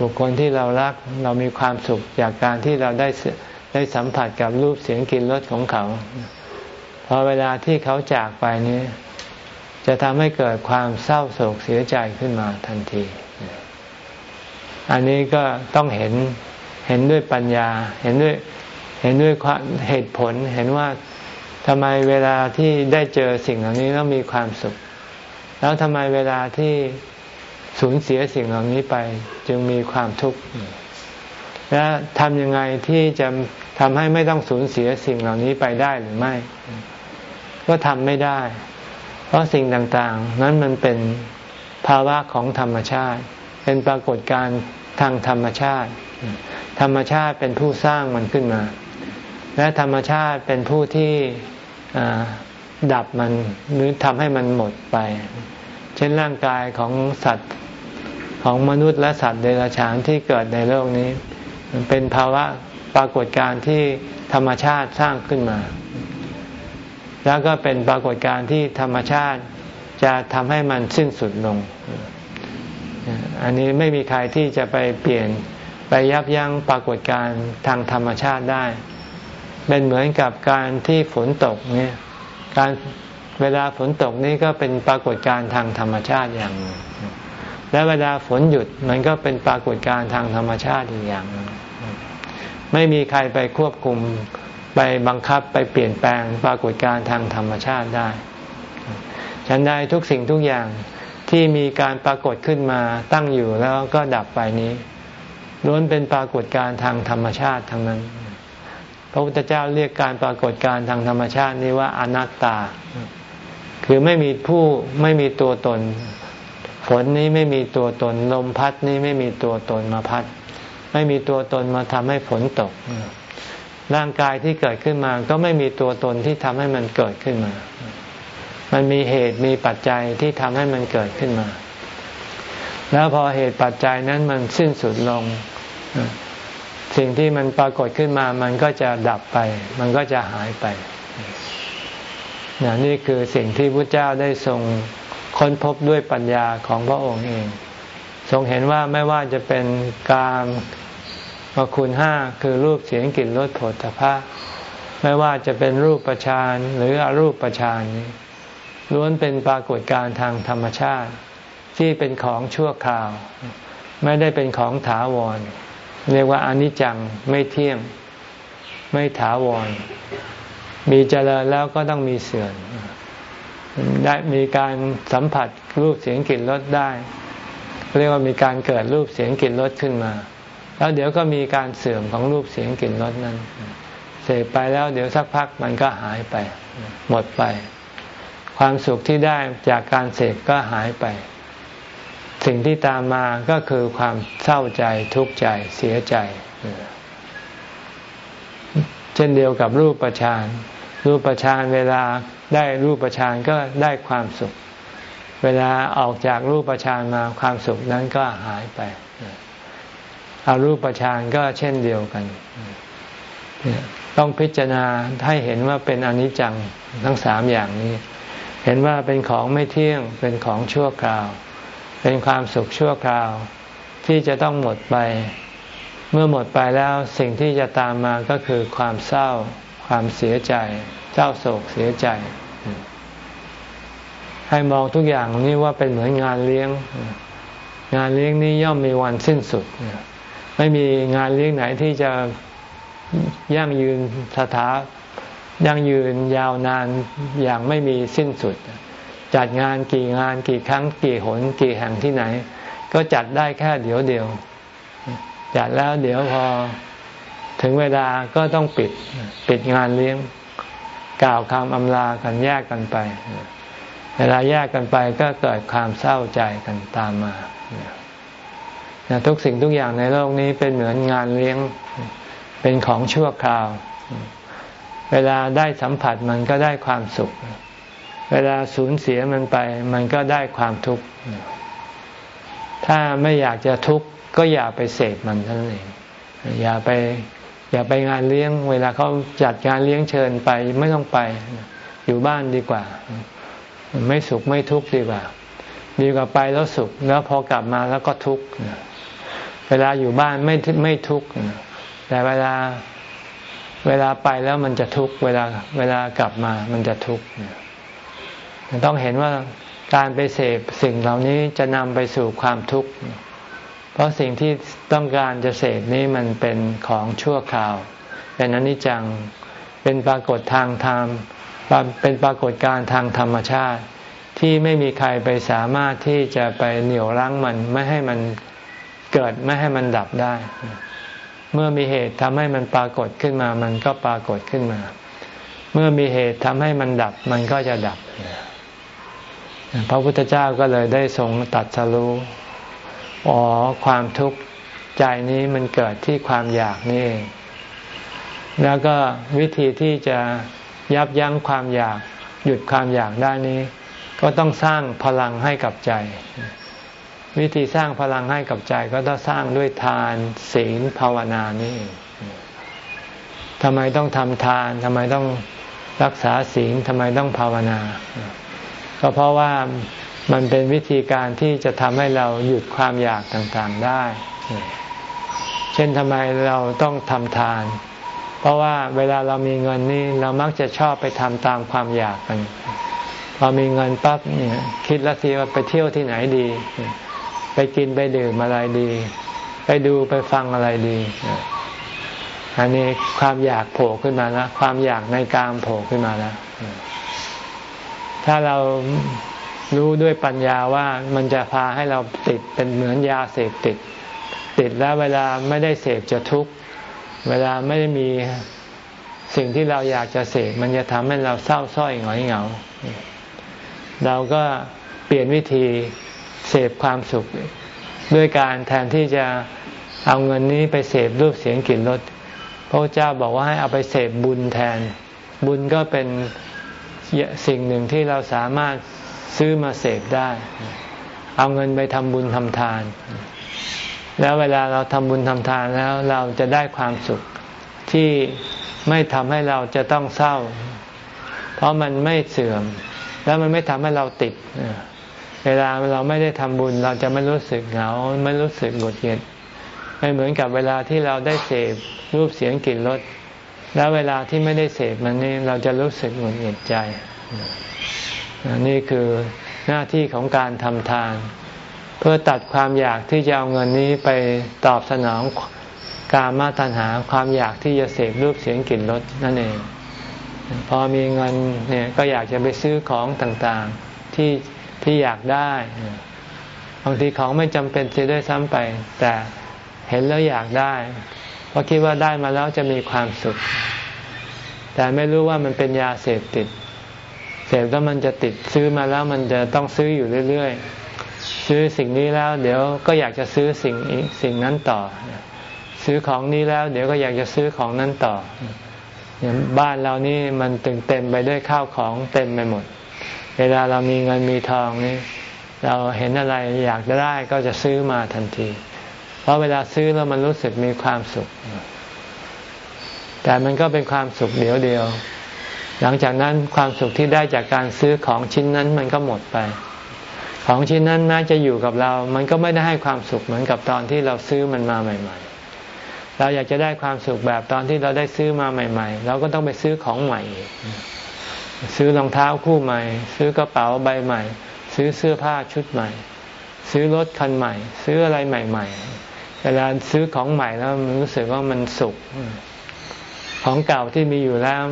บุคคลที่เรารักเรามีความสุขจากการที่เราได้ได้สัมผัสกับรูปเสียงกลิ่นรสของเขาพอเวลาที่เขาจากไปนี้ จะทำให้เกิดความเศร้าโศกเสียใจขึ้นมาทันที อันนี้ก็ต้องเห็นเห็นด้วยปัญญา เห็นด้วยเห็นด้วยเหตุผลเห็นว่าทำไมเวลาที่ได้เจอสิ่งเหล่านี้แล้วมีความสุข แล้วทำไมเวลาที่ สูญเสียสิ่งเหล่านี้ไปจึงมีความทุกข์และทำยังไงที่จะทำให้ไม่ต้องสูญเสียสิ่งเหล่านี้ไปได้หรือไม่ ก็ทำไม่ได้ เพราะสิ่งต่างๆ นั้นมันเป็นภาวะของธรรมชาติ เป็นปรากฏการณ์ทางธรรมชาติ ธรรมชาติเป็นผู้สร้างมันขึ้นมา และธรรมชาติเป็นผู้ที่ดับมันหรือทำให้มันหมดไป เช่นร่างกายของสัตว์ ของมนุษย์และสัตว์เดรัจฉานที่เกิดในโลกนี้ เป็นภาวะปรากฏการณ์ที่ธรรมชาติสร้างขึ้นมา แล้วก็เป็นปรากฏการณ์ที่ธรรมชาติจะทำให้มันสิ้นสุดลง อันนี้ไม่มีใครที่จะไปเปลี่ยนไปยับยั้งปรากฏการณ์ทางธรรมชาติได้ เป็นเหมือนกับการที่ฝนตกเนี่ยการเวลาฝนตกนี่ก็เป็นปรากฏการณ์ทางธรรมชาติอย่างหนึ่ง และเวลาฝนหยุดมันก็เป็นปรากฏการณ์ทางธรรมชาติอีกอย่าง ไม่มีใครไปควบคุมไปบังคับไปเปลี่ยนแปลงปรากฏการณ์ทางธรรมชาติได้ ฉันได้ทุกสิ่งทุกอย่างที่มีการปรากฏขึ้นมาตั้งอยู่แล้วก็ดับไปนี้ล้วนเป็นปรากฏการณ์ทางธรรมชาติทั้งนั้น พระพุทธเจ้าเรียกการปรากฏการณ์ทางธรรมชาตินี้ว่าอนัตตา คือไม่มีผู้ไม่มีตัวตน ฝนนี้ไม่มีตัวตน ลมพัดนี้ไม่มีตัวตนมาพัด ไม่มีตัวตนมาทำให้ฝนตก ร่างกายที่เกิดขึ้นมาก็ไม่มีตัวตนที่ทำให้มันเกิดขึ้นมา มันมีเหตุมีปัจจัยที่ทำให้มันเกิดขึ้นมา แล้วพอเหตุปัจจัยนั้นมันสิ้นสุดลง สิ่งที่มันปรากฏขึ้นมา มันก็จะดับไป มันก็จะหายไปนี่คือสิ่งที่พระเจ้าได้ทรง ค้นพบด้วยปัญญาของพระองค์เอง ทรงเห็นว่าไม่ว่าจะเป็นกามคุณห้าคือรูปเสียงกลิ่นรสผลตภะไม่ว่าจะเป็นรูปประชานหรืออรูปประชานนี้ล้วนเป็นปรากฏการทางธรรมชาติ ที่เป็นของชั่วคราว ไม่ได้เป็นของถาวร เรียกว่าอนิจจังไม่เที่ยงไม่ถาวร มีเจริญแล้วก็ต้องมีเสื่อม ได้มีการสัมผัสรูปเสียงกลิ่นรสได้ เรียกว่ามีการเกิดรูปเสียงกลิ่นรสขึ้นมา แล้วเดี๋ยวก็มีการเสื่อมของรูปเสียงกลิ่นรสนั้น เสพไปแล้วเดี๋ยวสักพักมันก็หายไป หมดไป ความสุขที่ได้จากการเสพก็หายไป สิ่งที่ตามมาก็คือความเศร้าใจทุกข์ใจเสียใจ เช่นเดียวกับรูปประชานรูปประชานเวลา ได้รูปฌานก็ได้ความสุข เวลาออกจากรูปฌานมาความสุขนั้นก็หายไปอารูปฌานก็เช่นเดียวกัน ต้องพิจารณาให้เห็นว่าเป็นอนิจจังทั้งสามอย่างนี้ เห็นว่าเป็นของไม่เที่ยงเป็นของชั่วคราว เป็นความสุขชั่วคราว ที่จะต้องหมดไป เมื่อหมดไปแล้วสิ่งที่จะตามมาก็คือความเศร้า ความเสียใจ เศร้าโศกเสียใจ ให้มองทุกอย่างนี้ว่าเป็นเหมือนงานเลี้ยง งานเลี้ยงนี้ย่อมมีวันสิ้นสุด ไม่มีงานเลี้ยงไหนที่จะยั่งยืนสถายั่งยืนยาวนานอย่างไม่มีสิ้นสุด จัดงานกี่งานกี่ครั้งกี่หนกี่แห่งที่ไหน ก็จัดได้แค่เดี๋ยวเดียว จัดแล้วเดี๋ยวพอถึงเวลาก็ต้องปิดปิดงานเลี้ยง กล่าวคำอำลากันแยกกันไป เวลาแยกกันไปก็เกิดความเศร้าใจกันตามมาทุกสิ่งทุกอย่างในโลกนี้เป็นเหมือนงานเลี้ยงเป็นของชั่วคราว เวลาได้สัมผัสมันก็ได้ความสุข เวลาสูญเสียมันไป มันก็ได้ความทุกข์ ถ้าไม่อยากจะทุกข์ก็อย่าไปเสพมันเท่านั้นเอง อย่าไป อย่าไปงานเลี้ยง เวลาเขาจัดงานเลี้ยงเชิญไปไม่ต้องไป อยู่บ้านดีกว่า ไม่สุขไม่ทุกข์ดีกว่า ดีกว่าไปแล้วสุขแล้วพอกลับมาแล้วก็ทุกข์เวลาอยู่บ้านไม่ไม่ทุกข์แต่เวลาเวลาไปแล้วมันจะทุกข์เวลาเวลากลับมามันจะทุกข์ต้องเห็นว่าการไปเสพสิ่งเหล่านี้จะนำไปสู่ความทุกข์ เพราะสิ่งที่ต้องการจะเสพนี้มันเป็นของชั่วคราว เป็นอนิจจัง เป็นปรากฏทางธรรม เป็นปรากฏการณ์ทางธรรมชาติ ที่ไม่มีใครไปสามารถที่จะไปเหนี่ยวรั้งมันไม่ให้มันเกิดไม่ให้มันดับได้ เมื่อมีเหตุทำให้มันปรากฏขึ้นมา มันก็ปรากฏขึ้นมา เมื่อมีเหตุทำให้มันดับ มันก็จะดับ พระพุทธเจ้าก็เลยได้ทรงตัดสรู้อ๋อความทุกข์ใจนี้มันเกิดที่ความอยากนี่เองแล้วก็วิธีที่จะ ยับยั้งความอยากหยุดความอยากได้นี้ ก็ต้องสร้างพลังให้กับใจ วิธีสร้างพลังให้กับใจก็ต้องสร้างด้วยทานศีลภาวนานี่ทำไมต้องทำทานทำไมต้องรักษาศีลทำไมต้องภาวนา ก็เพราะว่ามันเป็นวิธีการที่จะทำให้เราหยุดความอยากต่างๆได้ เช่นทำไมเราต้องทำทาน เพราะว่าเวลาเรามีเงินนี่เรามักจะชอบไปทำตามความอยากกัน พอมีเงินปั๊บเนี่ยคิดละทีว่าไปเที่ยวที่ไหนดี ไปกินไปดื่มอะไรดี ไปดูไปฟังอะไรดี อันนี้ความอยากโผล่ขึ้นมาแล้วความอยากในกามโผล่ขึ้นมาแล้วถ้าเรารู้ด้วยปัญญาว่ามันจะพาให้เราติดเป็นเหมือนยาเสพติด ติดแล้วเวลาไม่ได้เสพจะทุกข์ เวลาไม่ได้มีสิ่งที่เราอยากจะเสพมันจะทำให้เราเศร้าส้อยหงอยเหงา เราก็เปลี่ยนวิธีเสพความสุข ด้วยการแทนที่จะเอาเงินนี้ไปเสพรูปเสียงกลิ่นรสพระเจ้าบอกว่าให้เอาไปเสพบุญแทน บุญก็เป็นสิ่งหนึ่งที่เราสามารถซื้อมาเสพได้ เอาเงินไปทำบุญทำทาน แล้วเวลาเราทำบุญทำทานแล้วเราจะได้ความสุขที่ไม่ทำให้เราจะต้องเศร้า เพราะมันไม่เสื่อม แล้วมันไม่ทำให้เราติด เวลาเราไม่ได้ทำบุญ เราจะไม่รู้สึกเหงา ไม่รู้สึกหงุดหงิดไม่เหมือนกับเวลาที่เราได้เสพรูปเสียงกลิ่นรสแล้วเวลาที่ไม่ได้เสพมันนี่เราจะรู้สึกหงุดหงิดใจ นี่คือหน้าที่ของการทำทาน เพื่อตัดความอยากที่จะเอาเงินนี้ไปตอบสนองการมาตัญหาความอยากที่จะเสพรูปเสียงกลิ่นรสนั่นเอง พอมีเงินเนี่ยก็อยากจะไปซื้อของต่างๆที่ที่อยากได้บางทีของไม่จำเป็นจะได้ซ้ำไป แต่เห็นแล้วอยากได้ เพราะคิดว่าได้มาแล้วจะมีความสุข แต่ไม่รู้ว่ามันเป็นยาเสพติด เสพแล้วมันจะติดซื้อมาแล้วมันจะต้องซื้ออยู่เรื่อย ซื้อสิ่งนี้แล้ว เดี๋ยวก็อยากจะซื้อสิ่งสิ่งนั้นต่อ ซื้อของนี้แล้ว เดี๋ยวก็อยากจะซื้อของนั้นต่อย่างบ้านเรานี่มันตึงเต็มไปด้วยข้าวของเต็มไปหมด เวลาเรามีเงินมีทองนี่เราเห็นอะไรอยากจะได้ก็จะซื้อมาทันที เพราะเวลาซื้อแล้วมันรู้สึกมีความสุข แต่มันก็เป็นความสุขเดียวเดียว หลังจากนั้นความสุขที่ได้จากการซื้อของชิ้นนั้นมันก็หมดไป ของชิ้นนั้นแม้จะอยู่กับเรา มันก็ไม่ได้ให้ความสุขเหมือนกับตอนที่เราซื้อมันมาใหม่ ๆ เราอยากจะได้ความสุขแบบตอนที่เราได้ซื้อมาใหม่ ๆ เราก็ต้องไปซื้อของใหม่ ซื้อรองเท้าคู่ใหม่ ซื้อกระเป๋าใบใหม่ ซื้อเสื้อผ้าชุดใหม่ ซื้อรถคันใหม่ ซื้ออะไรใหม่ ๆ เวลาซื้อของใหม่แล้วมันรู้สึกว่ามันสุข ของเก่าที่มีอยู่แล้ว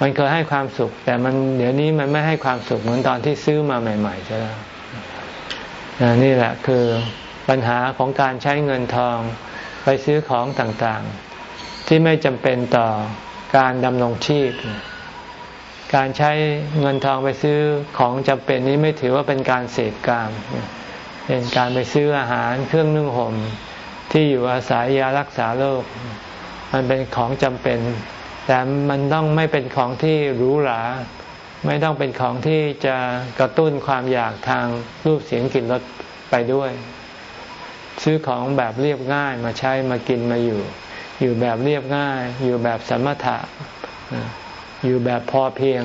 มันเคยให้ความสุข แต่มันเดี๋ยวนี้มันไม่ให้ความสุขเหมือนตอนที่ซื้อมาใหม่ๆใช่ไหม นี่แหละคือปัญหาของการใช้เงินทองไปซื้อของต่างๆ ที่ไม่จำเป็นต่อการดำรงชีพ การใช้เงินทองไปซื้อของจำเป็นนี้ไม่ถือว่าเป็นการเสพกามเป็นการไปซื้ออาหารเครื่องนึ่งห่มที่อยู่อาศัยยารักษาโรคมันเป็นของจำเป็น แต่มันต้องไม่เป็นของที่หรูหรา ไม่ต้องเป็นของที่จะกระตุ้นความอยากทางรูปเสียงกลิ่นรสไปด้วย ซื้อของแบบเรียบง่ายมาใช้มากินมาอยู่ อยู่แบบเรียบง่าย อยู่แบบสมถะ อยู่แบบพอเพียง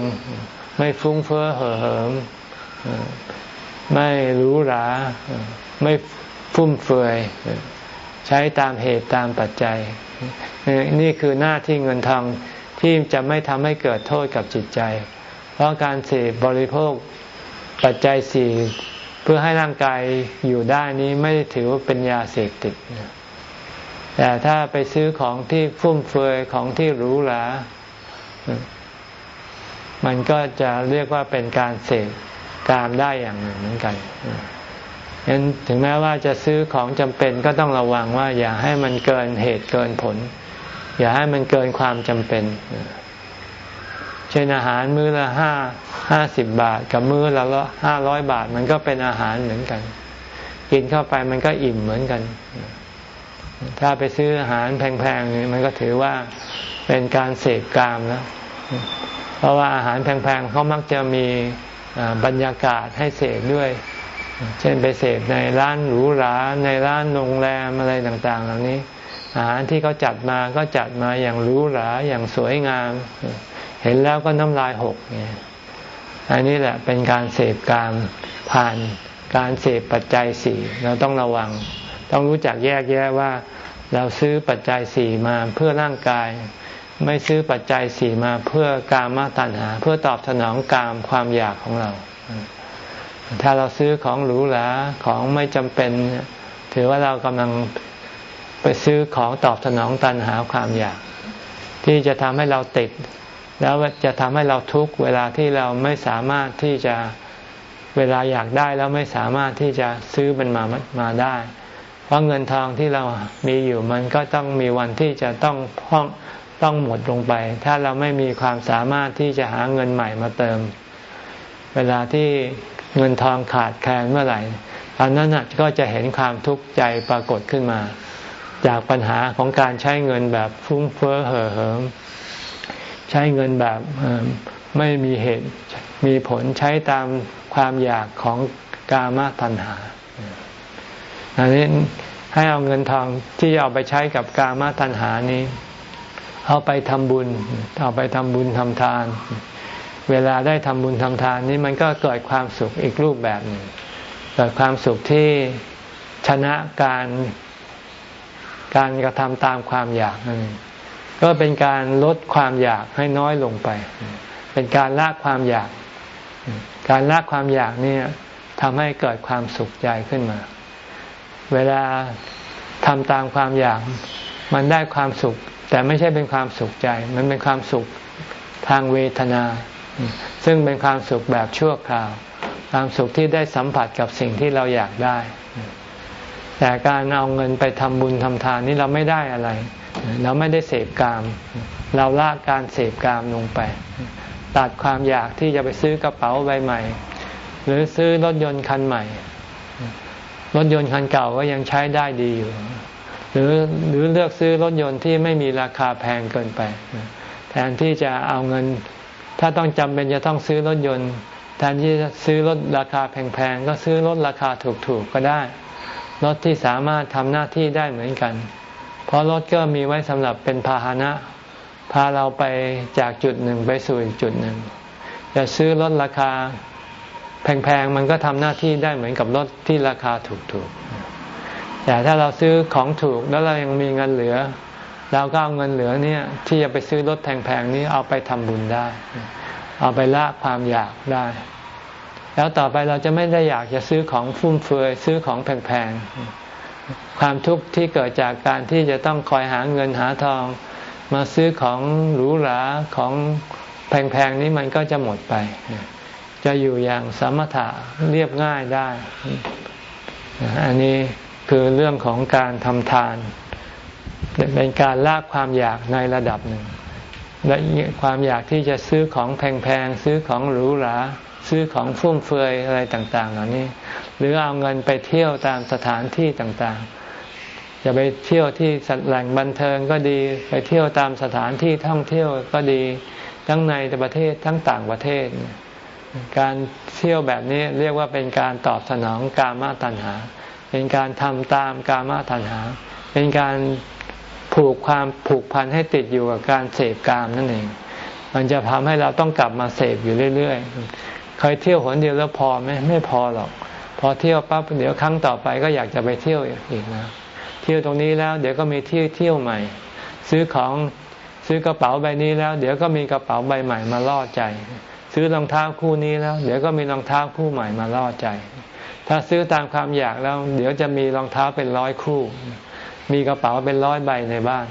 ไม่ฟุ้งเฟ้อเห่อเหิมไม่หรูหรา ไม่ฟุ่มเฟือย ใช้ตามเหตุตามปัจจัย นี่คือหน้าที่เงินทองที่จะไม่ทำให้เกิดโทษกับจิตใจ เพราะการเสพบริโภคปัจจัยสี่เพื่อให้ร่างกายอยู่ได้นี้ไม่ถือว่าเป็นยาเสพติดแต่ถ้าไปซื้อของที่ฟุ่มเฟือยของที่หรูหรามันก็จะเรียกว่าเป็นการเสพกามได้อย่างหนึ่งเหมือนกันฉะนั้นถึงแม้ว่าจะซื้อของจำเป็นก็ต้องระวังว่า อย่าให้มันเกินเหตุเกินผล อย่าให้มันเกินความจำเป็น เช่นอาหารมื้อละห้าห้าสิบบาท กับมื้อละห้าร้อยบาท มันก็เป็นอาหารเหมือนกัน กินเข้าไปมันก็อิ่มเหมือนกัน ถ้าไปซื้ออาหารแพงๆนี่มันก็ถือว่าเป็นการเสพกามแล้วเพราะว่าอาหารแพงๆเขามักจะมีบรรยากาศให้เสพด้วย เช่นไปเสพในร้านหรูหราในร้านโรงแรมอะไรต่างๆ เหล่านี้ อาหารที่เขาจัดมาก็จัดมาอย่างหรูหราอย่างสวยงาม เห็นแล้วก็น้ำลายหกเนี่ยอันนี้แหละเป็นการเสพการผ่านการเสพปัจจัยสี่เราต้องระวัง ต้องรู้จักแยกแยะว่า เราซื้อปัจจัยสี่มาเพื่อร่างกาย ไม่ซื้อปัจจัยสี่มาเพื่อการมาตัณหา เพื่อตอบสนองกามความอยากของเรา ถ้าเราซื้อของหรูหราของไม่จำเป็น ถือว่าเรากำลังไปซื้อของตอบสนองตันหาความอยาก ที่จะทำให้เราติด แล้วจะทำให้เราทุกข์เวลาที่เราไม่สามารถที่จะเวลาอยากได้แล้วไม่สามารถที่จะซื้อมันมามาได้ เพราะเงินทองที่เรามีอยู่มันก็ต้องมีวันที่จะต้องพ้องต้องหมดลงไป ถ้าเราไม่มีความสามารถที่จะหาเงินใหม่มาเติม เวลาที่เงินทองขาดแคลนเมื่อไหร่ตอนนั้นก็จะเห็นความทุกข์ใจปรากฏขึ้นมา จากปัญหาของการใช้เงินแบบฟุ้งเฟ้อเห่อเหิม ใช้เงินแบบไม่มีเหตุมีผลใช้ตามความอยากของกามตัณหาอันนี้ให้เอาเงินทองที่เอาไปใช้กับกามตัณหานี้ เอาไปทำบุญ เอาไปทำบุญทำทาน เวลาได้ทำบุญทำทานนี้มันก็เกิดความสุขอีกรูปแบบหนึ่งเกิดความสุขที่ชนะการการกระทำตามความอยากนั่น ก็เป็นการลดความอยากให้น้อยลงไป เป็นการละความอยาก การละความอยากนี่ทำให้เกิดความสุขใจขึ้นมา เวลาทำตามความอยาก มันได้ความสุข แต่ไม่ใช่เป็นความสุขใจ มันเป็นความสุขทางเวทนา ซึ่งเป็นความสุขแบบชั่วคราว ความสุขที่ได้สัมผัสกับสิ่งที่เราอยากได้ แต่การเอาเงินไปทำบุญทำทานนี่เราไม่ได้อะไร เราไม่ได้เสพกาม เราละการเสพกามลงไป ตัดความอยากที่จะไปซื้อกระเป๋าใบใหม่ หรือซื้อรถยนต์คันใหม่ รถยนต์คันเก่าก็ยังใช้ได้ดีอยู่ หรือหรือเลือกซื้อรถยนต์ที่ไม่มีราคาแพงเกินไป แทนที่จะเอาเงิน ถ้าต้องจำเป็นจะต้องซื้อรถยนต์แทนที่จะซื้อรถราคาแพงๆ ก็ซื้อรถราคาถูกๆ ก็ได้ รถที่สามารถทำหน้าที่ได้เหมือนกัน เพราะรถก็มีไว้สำหรับเป็นพาหนะ พาเราไปจากจุดหนึ่งไปสู่อีกจุดหนึ่งจะซื้อรถราคาแพงๆมันก็ทำหน้าที่ได้เหมือนกับรถที่ราคาถูกๆแต่ถ้าเราซื้อของถูกแล้วเรายังมีเงินเหลือเราก็เอาเงินเหลือเนี่ยที่จะไปซื้อรถแพงๆนี้เอาไปทำบุญได้ เอาไปละความอยากได้ แล้วต่อไปเราจะไม่ได้อยากจะซื้อของฟุ่มเฟือยซื้อของแพงๆ ความทุกข์ที่เกิดจากการที่จะต้องคอยหาเงินหาทอง มาซื้อของหรูหราของแพงๆนี้มันก็จะหมดไป จะอยู่อย่างสมถะเรียบง่ายได้ อันนี้คือเรื่องของการทำทาน เป็นการละความอยากในระดับหนึ่ง และความอยากที่จะซื้อของแพงๆ ซื้อของหรูหรา ซื้อของฟุ่มเฟือยอะไรต่าง ๆ เหล่านี้ หรือเอาเงินไปเที่ยวตามสถานที่ต่างๆ จะไปเที่ยวที่แหล่งบันเทิงก็ดีไปเที่ยวตามสถานที่ท่องเที่ยวก็ดีทั้งในประเทศทั้งต่างประเทศ การเที่ยวแบบนี้เรียกว่าเป็นการตอบสนองกามาตัณหา เป็นการทำตามกามาตัณหา เป็นการผูกความผูกพันให้ติดอยู่กับการเสพกามนั่นเอง มันจะทำให้เราต้องกลับมาเสพอยู่เรื่อยๆเคยเที่ยวหนเดียวแล้วพอไหมไม่พอหรอก พอเที่ยวปั๊บเดี๋ยวครั้งต่อไปก็อยากจะไปเที่ยวอีกนะเที่ยวตรงนี้แล้ว เดี๋ยวก็มีเที่ยวเที่ยวใหม่ ซื้อของซื้อกระเป๋าใบนี้แล้ว เดี๋ยวก็มีกระเป๋าใบใหม่มาล่อใจ ซื้อรองเท้าคู่นี้แล้ว เดี๋ยวก็มีรองเท้าคู่ใหม่มาล่อใจ ถ้าซื้อตามความอยากแล้ว เดี๋ยวจะมีรองเท้าเป็นร้อยคู่ มีกระเป๋าเป็นร้อยใบในบ้าน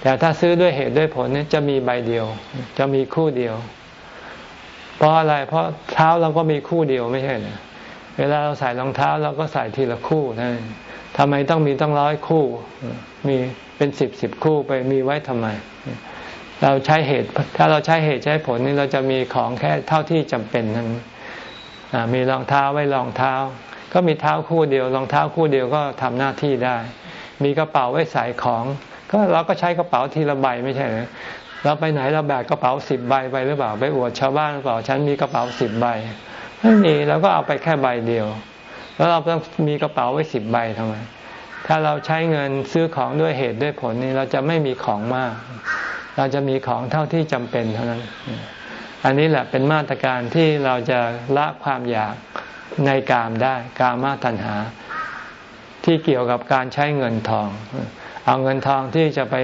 แต่ถ้าซื้อด้วยเหตุด้วยผลนี่จะมีใบเดียว จะมีคู่เดียว เพราะอะไรเพราะเท้าเราก็มีคู่เดียวไม่ใช่เหรอ เวลาเราใส่รองเท้าเราก็ใส่ทีละคู่นะทำไมต้องมีต้องร้อยคู่ มีเป็นสิบสิบคู่ไปมีไว้ทำไม เราใช้เหตุ ถ้าเราใช้เหตุใช้ผลนี่เราจะมีของแค่เท่าที่จำเป็นนั้นมีรองเท้าไว้รองเท้า ก็มีเท้าคู่เดียวรองเท้าคู่เดียวก็ทำหน้าที่ได้ มีกระเป๋าไว้ใส่ของ ก็เราก็ใช้กระเป๋าทีละใบไม่ใช่หรือเราไปไหนเราแบกกระเป๋าสิบใบไปหรือเปล่าไปอวดชาวบ้านหรือเปล่าฉันมีกระเป๋าสิบใบ ไม่มีเราก็เอาไปแค่ใบเดียว แล้วเราต้องมีกระเป๋าไว้สิบใบทำไม ถ้าเราใช้เงินซื้อของด้วยเหตุด้วยผลนี่เราจะไม่มีของมาก เราจะมีของเท่าที่จำเป็นเท่านั้น อันนี้แหละเป็นมาตรการที่เราจะละความอยากในกามได้กามาตัณหา ที่เกี่ยวกับการใช้เงินทอง เอาเงินทองที่จะไป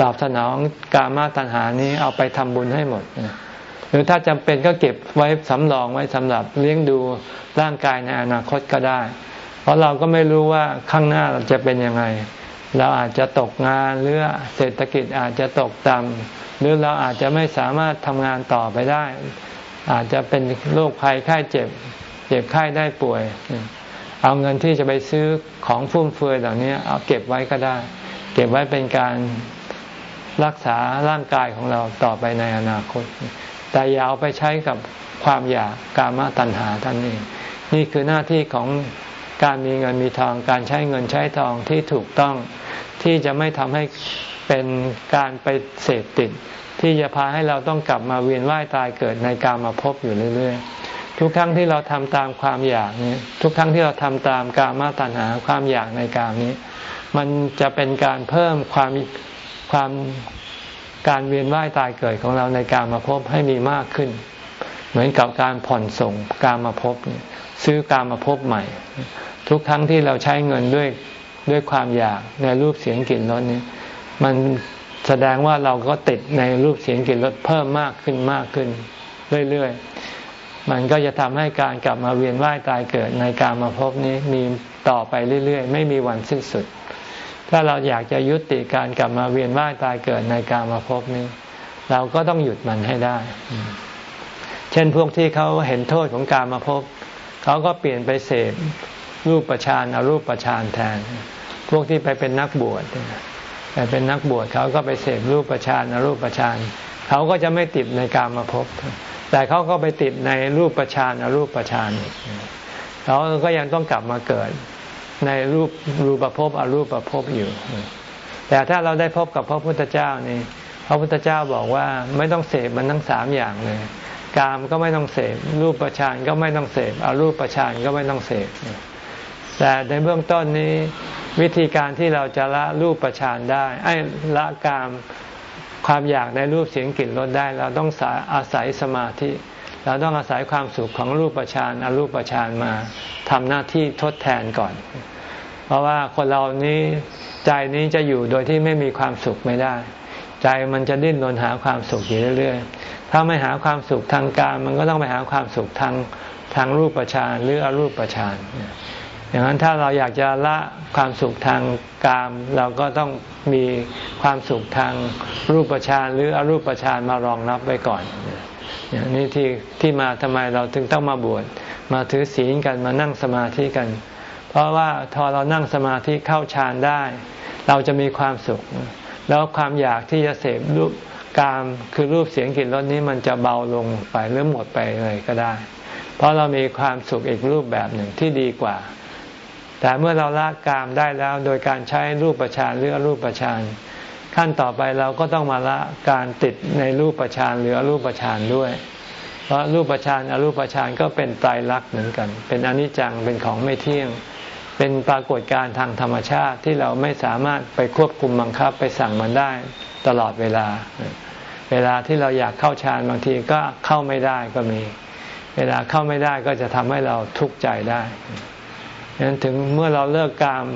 ตอบสนองกามาตัณหานี้เอาไปทำบุญให้หมด หรือถ้าจำเป็นก็เก็บไว้สำรองไว้สำหรับเลี้ยงดูร่างกายในอนาคตก็ได้ เพราะเราก็ไม่รู้ว่าข้างหน้าเราจะเป็นยังไง เราอาจจะตกงานหรือเศรษฐกิจอาจจะตกต่ำหรือเราอาจจะไม่สามารถทำงานต่อไปได้ อาจจะเป็นโรคภัยไข้เจ็บ เจ็บไข้ได้ป่วย เอาเงินที่จะไปซื้อของฟุ่มเฟือยเหล่านี้เอาเก็บไว้ก็ได้ เก็บไว้เป็นการรักษาร่างกายของเราต่อไปในอนาคต แต่อย่าเอาไปใช้กับความอยากกามตัณหาท่านนี้นี่คือหน้าที่ของการมีเงินมีทอง การใช้เงินใช้ทองที่ถูกต้องที่จะไม่ทำให้เป็นการไปเสพติด ที่จะพาให้เราต้องกลับมาเวียนว่ายตายเกิดในการมาพบอยู่เรื่อยๆ ทุกครั้งที่เราทำตามความอยากนี้ทุกครั้งที่เราทำตามกามาตัณหาความอยากในกามนี้ มันจะเป็นการเพิ่มความความ การเวียนว่ายตายเกิดของเราในการมาพบให้มีมากขึ้น เหมือนกับการผ่อนส่งการมาพบซื้อการมาพบใหม่ ทุกครั้งที่เราใช้เงินด้วยด้วยความอยากในรูปเสียงกลิ่นรสนี้มันแสดงว่าเราก็ติดในรูปเสียงกลิ่นรสเพิ่มมากขึ้นมากขึ้น เรื่อยๆ มันก็จะทำให้การกลับมาเวียนว่ายตายเกิดในการมาพบนี้มีต่อไปเรื่อยๆ ไม่มีวันสิ้นสุด ถ้าเราอยากจะยุติการกลับมาเวียนว่ายตายเกิดในการมาพบนี้ เราก็ต้องหยุดมันให้ได้ เช่นพวกที่เขาเห็นโทษของการมาพบเขาก็เปลี่ยนไปเสพรูปประชานอารูปประชานแทน พวกที่ไปเป็นนักบวชไปเป็นนักบวชเขาก็ไปเสพรูปประชานอารูปประชานเขาก็จะไม่ติดในการมาพบแต่เขาก็ไปติดในรูปประชานอารูปประชานเขาก็ยังต้องกลับมาเกิด ในรูปรูปภพอรูปภพอยู่ แต่ถ้าเราได้พบกับพระพุทธเจ้านี่พระพุทธเจ้าบอกว่าไม่ต้องเสพมันทั้งสามอย่างเลยกามก็ไม่ต้องเสพรูปประชานก็ไม่ต้องเสพอารูปประชานก็ไม่ต้องเสพแต่ในเบื้องต้นนี้วิธีการที่เราจะละรูปประชานได้ไอ้ละกามความอยากในรูปเสียงกลิ่นรสได้ เราต้องอาศัยสมาธิ เราต้องอาศัยความสุขของรูปประชานอรูปประชานมาทำหน้าที่ทดแทนก่อน เพราะว่าคนเรานี้ใจนี้จะอยู่โดยที่ไม่มีความสุขไม่ได้ ใจมันจะดิ้นรนหาความสุขอยู่เรื่อยๆ ถ้าไม่หาความสุขทางการมันก็ต้องไปหาความสุขทางทางรูปประชานหรืออรูปประชานอย่างนั้นถ้าเราอยากจะละความสุขทางกาม เราก็ต้องมีความสุขทางรูปฌานหรืออรูปฌานมารองรับไว้ก่อน นี้ที่ที่มาทำไมเราถึงต้องมาบวชมาถือศีลกันมานั่งสมาธิกัน เพราะว่าพอเรานั่งสมาธิเข้าฌานได้ เราจะมีความสุข แล้วความอยากที่จะเสพรูปกามคือรูปเสียงกลิ่นรสนี้มันจะเบาลงไปหรือหมดไปเลยก็ได้ เพราะเรามีความสุขอีกรูปแบบหนึ่งที่ดีกว่า แต่เมื่อเราละกามได้แล้วโดยการใช้รูปประชานหรือรูปประชาน ขั้นต่อไปเราก็ต้องมาละการติดในรูปประชานหรืออรูปประชานด้วย เพราะรูปประชานอรูปประชานก็เป็นไตรลักษณ์เหมือนกัน เป็นอนิจจังเป็นของไม่เที่ยง เป็นปรากฏการณ์ทางธรรมชาติที่เราไม่สามารถไปควบคุมบังคับไปสั่งมันได้ตลอดเวลา เวลาที่เราอยากเข้าฌานบางทีก็เข้าไม่ได้ก็มี เวลาเข้าไม่ได้ก็จะทำให้เราทุกข์ใจได้ ฉะนั้นถึงเมื่อเราเลิกกาม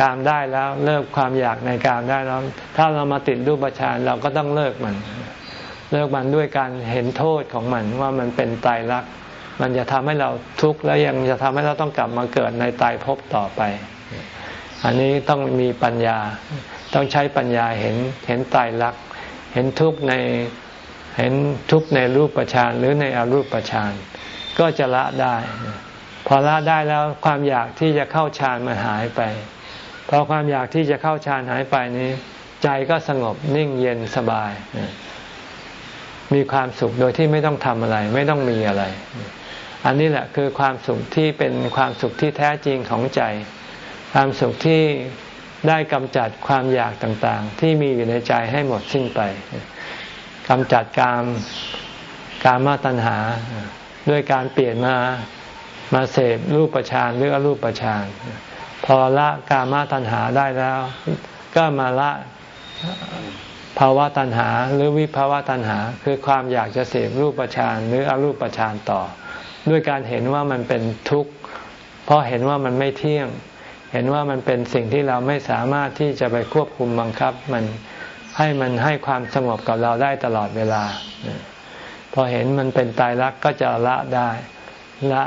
กามได้แล้วเลิกความอยากในกามได้แล้วถ้าเรามาติดรูปฌานเราก็ต้องเลิกมัน เลิกมันด้วยการเห็นโทษของมันว่ามันเป็นตายรัก มันจะทำให้เราทุกข์แล้วยังจะทำให้เราต้องกลับมาเกิดในตายภพต่อไป อันนี้ต้องมีปัญญา ต้องใช้ปัญญาเห็นเห็นตายรัก เห็นทุกข์ในเห็นทุกข์ในรูปฌานหรือในอรูปฌานก็จะละได้ พอละได้แล้วความอยากที่จะเข้าฌานมันหายไปพอความอยากที่จะเข้าฌานหายไปนี้ ใจก็สงบนิ่งเย็นสบาย มีความสุขโดยที่ไม่ต้องทำอะไร ไม่ต้องมีอะไร อันนี้แหละคือความสุขที่เป็นความสุขที่แท้จริงของใจ ความสุขที่ได้กำจัดความอยากต่างๆ ที่มีอยู่ในใจให้หมดสิ้นไปกำจัดกามกามาตัณหา ด้วยการเปลี่ยนมา มาเสพรูปประชานหรืออรูปประชานพอละกามาตัณหาได้แล้ว ก็มาละภาวะตัณหาหรือวิภาวะตัณหา คือความอยากจะเสพรูปประชานหรืออรูปประชานต่อ ด้วยการเห็นว่ามันเป็นทุกข์เพราะเห็นว่ามันไม่เที่ยง เห็นว่ามันเป็นสิ่งที่เราไม่สามารถที่จะไปควบคุมบังคับ มันให้มันให้ความสงบกับเราได้ตลอดเวลา พอเห็นมันเป็นตายรักก็จะละได้ละ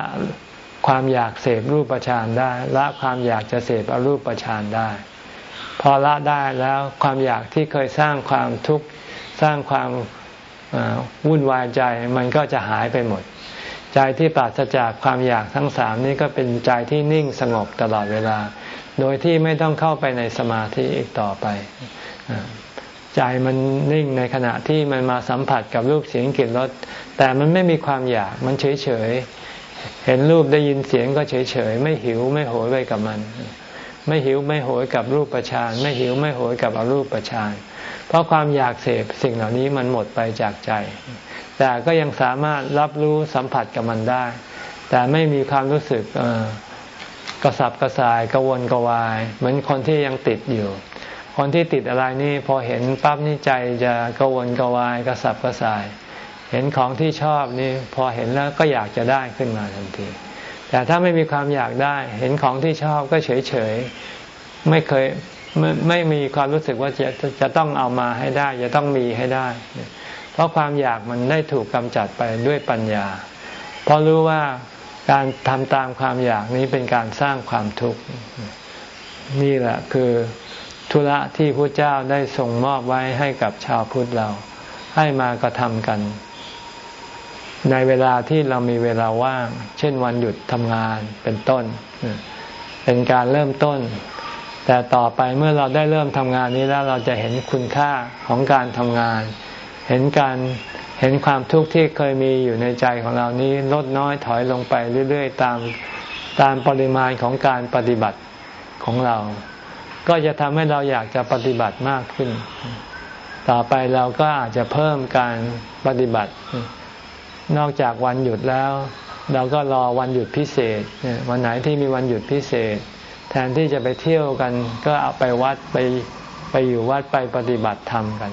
ความอยากเสพรูปฌานได้ละความอยากจะเสพอรูปฌานได้ พอละได้แล้วความอยากที่เคยสร้างความทุกข์สร้างความวุ่นวายใจมันก็จะหายไปหมด ใจที่ปราศจากความอยากทั้งสามนี้ก็เป็นใจที่นิ่งสงบตลอดเวลา โดยที่ไม่ต้องเข้าไปในสมาธิอีกต่อไป ใจมันนิ่งในขณะที่มันมาสัมผัสกับรูปเสียงกลิ่นรสแต่มันไม่มีความอยากมันเฉยเฉย เห็นรูปได้ยินเสียงก็เฉยเฉยไม่หิวไม่โหยไปกับมัน ไม่หิวไม่โหยกับรูปประชานไม่หิวไม่โหยกับอรูปประชานเพราะความอยากเสพสิ่งเหล่านี้มันหมดไปจากใจ แต่ก็ยังสามารถรับรู้สัมผัสกับมันได้ แต่ไม่มีความรู้สึกกระสับกระส่ายกระวนกระวาย เหมือนคนที่ยังติดอยู่ คนที่ติดอะไรนี่พอเห็นปั๊บนี่ใจจะกระวนกระวายกระสับกระส่าย เห็นของที่ชอบนี่พอเห็นแล้วก็อยากจะได้ขึ้นมาทันที แต่ถ้าไม่มีความอยากได้ เห็นของที่ชอบก็เฉยเฉยไม่เคยไม่ไม่มีความรู้สึกว่าจะจะต้องเอามาให้ได้ จะต้องมีให้ได้ เพราะความอยากมันได้ถูกกำจัดไปด้วยปัญญา เพราะรู้ว่าการทำตามความอยากนี้เป็นการสร้างความทุกข์นี่แหละคือธุระที่พระเจ้าได้ทรงมอบไว้ให้กับชาวพุทธเรา ให้มากระทำกัน ในเวลาที่เรามีเวลาว่าง เช่นวันหยุดทำงานเป็นต้น เป็นการเริ่มต้น แต่ต่อไปเมื่อเราได้เริ่มทำงานนี้แล้วเราจะเห็นคุณค่าของการทำงาน เห็นการเห็นความทุกข์ที่เคยมีอยู่ในใจของเรานี้ลดน้อยถอยลงไปเรื่อยๆ ตามตามปริมาณของการปฏิบัติของเรา ก็จะทำให้เราอยากจะปฏิบัติมากขึ้น ต่อไปเราก็อาจจะเพิ่มการปฏิบัติ นอกจากวันหยุดแล้ว เราก็รอวันหยุดพิเศษ วันไหนที่มีวันหยุดพิเศษ แทนที่จะไปเที่ยวกัน ก็เอาไปวัดไปไปอยู่วัดไปปฏิบัติธรรมกัน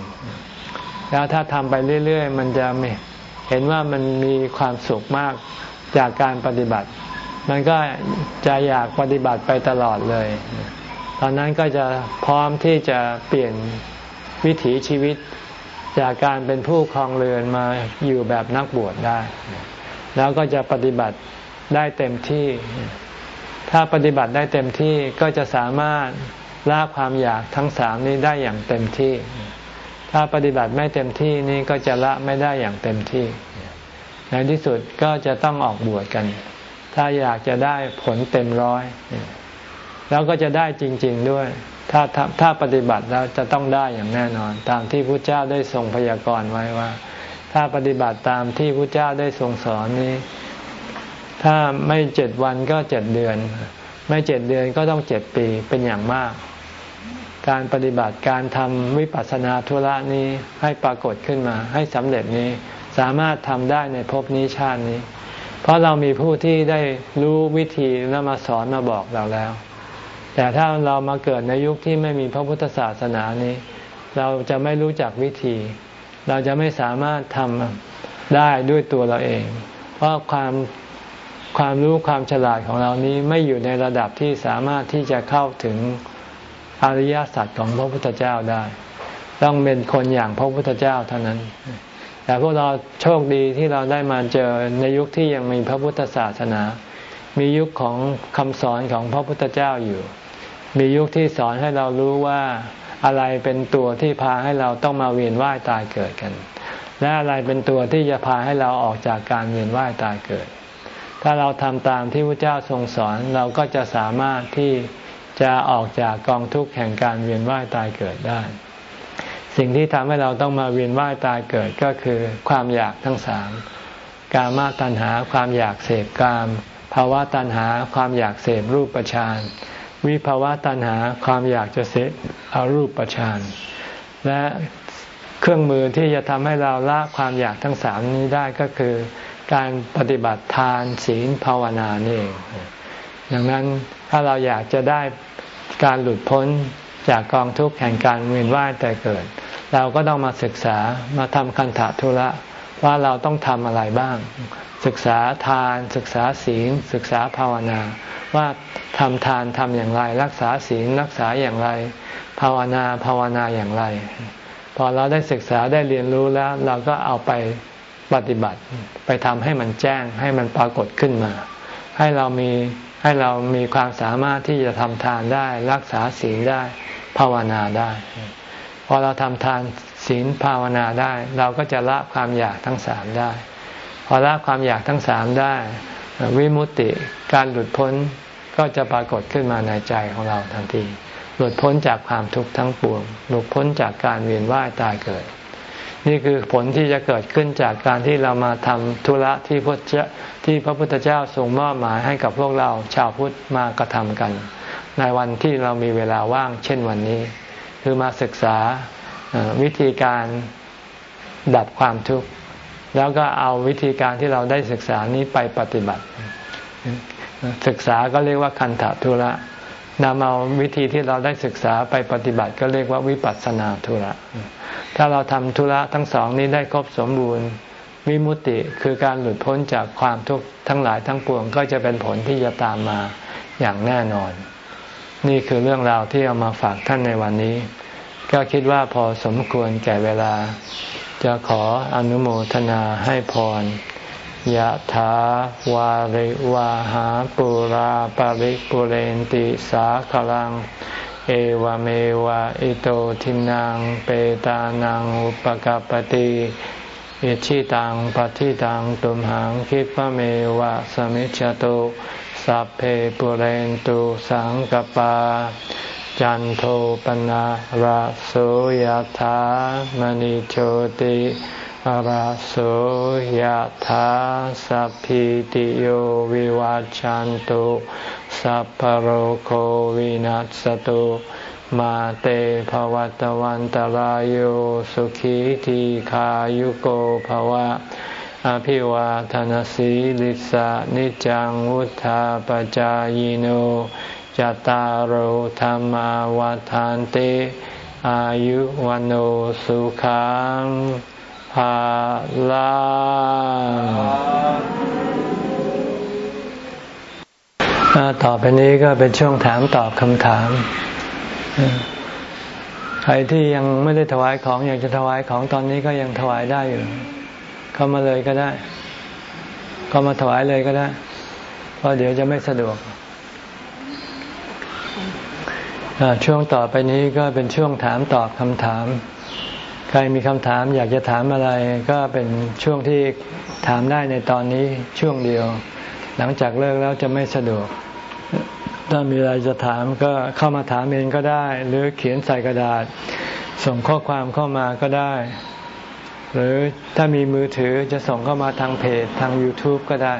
แล้วถ้าทำไปเรื่อย ๆ มันจะเห็นว่ามันมีความสุขมากจากการปฏิบัติ มันก็จะอยากปฏิบัติไปตลอดเลย ตอนนั้นก็จะพร้อมที่จะเปลี่ยนวิถีชีวิต จากการเป็นผู้คลองเรือนมาอยู่แบบนักบวชได้ แล้วก็จะปฏิบัติได้เต็มที่ ถ้าปฏิบัติได้เต็มที่ก็จะสามารถละความอยากทั้งสามนี้ได้อย่างเต็มที่ ถ้าปฏิบัติไม่เต็มที่นี่ก็จะละไม่ได้อย่างเต็มที่ ในที่สุดก็จะต้องออกบวชกัน ถ้าอยากจะได้ผลเต็มร้อย แล้วก็จะได้จริง ๆด้วย ถ้าถ้าปฏิบัติแล้วจะต้องได้อย่างแน่นอน ตามที่พระเจ้าได้ทรงพยากรณ์ไว้ว่า ถ้าปฏิบัติตามที่พระเจ้าได้ทรงสอนนี้ ถ้าไม่เจ็ดวันก็เจ็ดเดือน ไม่เจ็ดเดือนก็ต้องเจ็ดปีเป็นอย่างมาก การปฏิบัติการทำวิปัสสนาธุระนี้ให้ปรากฏขึ้นมา ให้สำเร็จนี้สามารถทำได้ในภพนี้ชาตินี้ เพราะเรามีผู้ที่ได้รู้วิธีแล้วมาสอนมาบอกเราแล้ว แต่ถ้าเรามาเกิดในยุคที่ไม่มีพระพุทธศาสนานี้ เราจะไม่รู้จักวิธี เราจะไม่สามารถทำได้ด้วยตัวเราเอง เพราะความความรู้ความฉลาดของเรานี้ไม่อยู่ในระดับที่สามารถที่จะเข้าถึงอริยสัจของพระพุทธเจ้าได้ ต้องเป็นคนอย่างพระพุทธเจ้าเท่านั้น แต่พวกเราโชคดีที่เราได้มาเจอในยุคที่ยังมีพระพุทธศาสนา มียุคของคำสอนของพระพุทธเจ้าอยู่ มียุคที่สอนให้เรารู้ว่าอะไรเป็นตัวที่พาให้เราต้องมาเวียนว่ายตายเกิดกัน และอะไรเป็นตัวที่จะพาให้เราออกจากการเวียนว่ายตายเกิด ถ้าเราทำตามที่พระเจ้าทรงสอนเราก็จะสามารถที่จะออกจากกองทุกข์แห่งการเวียนว่ายตายเกิดได้ สิ่งที่ทำให้เราต้องมาเวียนว่ายตายเกิดก็คือความอยากทั้งสามกามาตัณหาความอยากเสพกามภาวะตัณหาความอยากเสพรูปปาน วิภาวะตัณหาความอยากจะเสพอรูปประชานและเครื่องมือที่จะทำให้เราละความอยากทั้งสามนี้ได้ก็คือ การปฏิบัติทานศีลภาวนานี่เองดังนั้นถ้าเราอยากจะได้การหลุดพ้นจากกองทุกข์แห่งการเวียนว่ายแต่เกิด เราก็ต้องมาศึกษามาทำคันธะทุระ ว่าเราต้องทำอะไรบ้าง ศึกษาทาน ศึกษาศีล ศึกษาภาวนา ว่าทำทานทำอย่างไร รักษาศีลรักษาอย่างไร ภาวนาภาวนาอย่างไร พอเราได้ศึกษาได้เรียนรู้แล้ว เราก็เอาไปปฏิบัติ ไปทำให้มันแจ้งให้มันปรากฏขึ้นมา ให้เรามีให้เรามีความสามารถที่จะทำทานได้ รักษาศีลได้ ภาวนาได้ พอเราทำทาน ศีลภาวนาได้ เราก็จะละความอยากทั้งสามได้ พอละความอยากทั้งสามได้ วิมุตติการหลุดพ้นก็จะปรากฏขึ้นมาในใจของเราทันที หลุดพ้นจากความทุกข์ทั้งปวง หลุดพ้นจากการเวียนว่ายตายเกิด นี่คือผลที่จะเกิดขึ้นจากการที่เรามาทำธุระที่พระเจ้าที่พระพุทธเจ้าทรงมอบหมายให้กับพวกเราชาวพุทธมากระทำกัน ในวันที่เรามีเวลาว่างเช่นวันนี้ คือมาศึกษา วิธีการดับความทุกข์ แล้วก็เอาวิธีการที่เราได้ศึกษานี้ไปปฏิบัติ ศึกษาก็เรียกว่าคันธทุระนำเอาวิธีที่เราได้ศึกษาไปปฏิบัติ ก็เรียกว่าวิปัสสนาธุระ ถ้าเราทำธุระทั้งสองนี้ได้ครบสมบูรณ์วิมุตติคือการหลุดพ้นจากความทุกข์ทั้งหลายทั้งปวงก็จะเป็นผลที่จะตามมาอย่างแน่นอน นี่คือเรื่องราวที่เอามาฝากท่านในวันนี้ ก็คิดว่าพอสมควรแก่เวลา จะขออนุโมทนาให้พรยะถาวาริวาหาปุราปาริปุเรนติสาขลัง เอวเมวะอิโตทินังเปตานังอุปกปติอิชิตังปฏิตังตุมหังคิปะเมวะสมิจจตุสัพเพปุเรนตุสังกปา จันโทปนะระโสยธามณิโชติราโสยธาสัพพิติโยวิวัจจันตุสัพพโรโควินัสตุมาเตภวัตวันตารโยสุขีทีขายุโกภวะ อภิวาทนสีลิสะนิจังวุธาปจายโน จตารโหธรรมวาทานเต อายุวันโอสุขังภาลาต่อไปนี้ก็เป็นช่วงถามตอบคำถาม ใครที่ยังไม่ได้ถวายของอยากจะถวายของตอนนี้ก็ยังถวายได้อยู่ เข้ามาเลยก็ได้ เข้ามาถวายเลยก็ได้ เพราะเดี๋ยวจะไม่สะดวก ช่วงต่อไปนี้ก็เป็นช่วงถามตอบคำถาม ใครมีคำถามอยากจะถามอะไรก็เป็นช่วงที่ถามได้ในตอนนี้ช่วงเดียว หลังจากเลิกแล้วจะไม่สะดวก ถ้ามีอะไรจะถามก็เข้ามาถามเองก็ได้ หรือเขียนใส่กระดาษ ส่งข้อความเข้ามาก็ได้ หรือถ้ามีมือถือจะส่งเข้ามาทางเพจทาง YouTube ก็ได้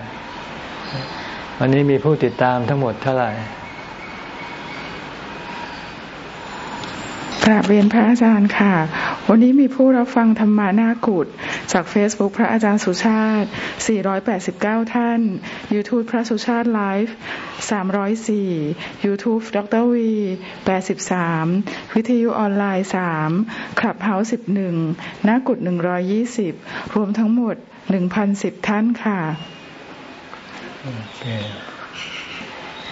วันนี้มีผู้ติดตามทั้งหมดเท่าไหร่ กราบเรียนพระอาจารย์ค่ะ วันนี้มีผู้รับฟังธรรมะหน้ากุฏิจาก Facebook พระอาจารย์สุชาติ 489 ท่าน YouTube พระสุชาติไลฟ์ 304 YouTube ดรวี 83 วิทยุออนไลน์ 3 Clubhouse 11 หน้ากุฏิ 120 รวมทั้งหมด 1,010 ท่านค่ะ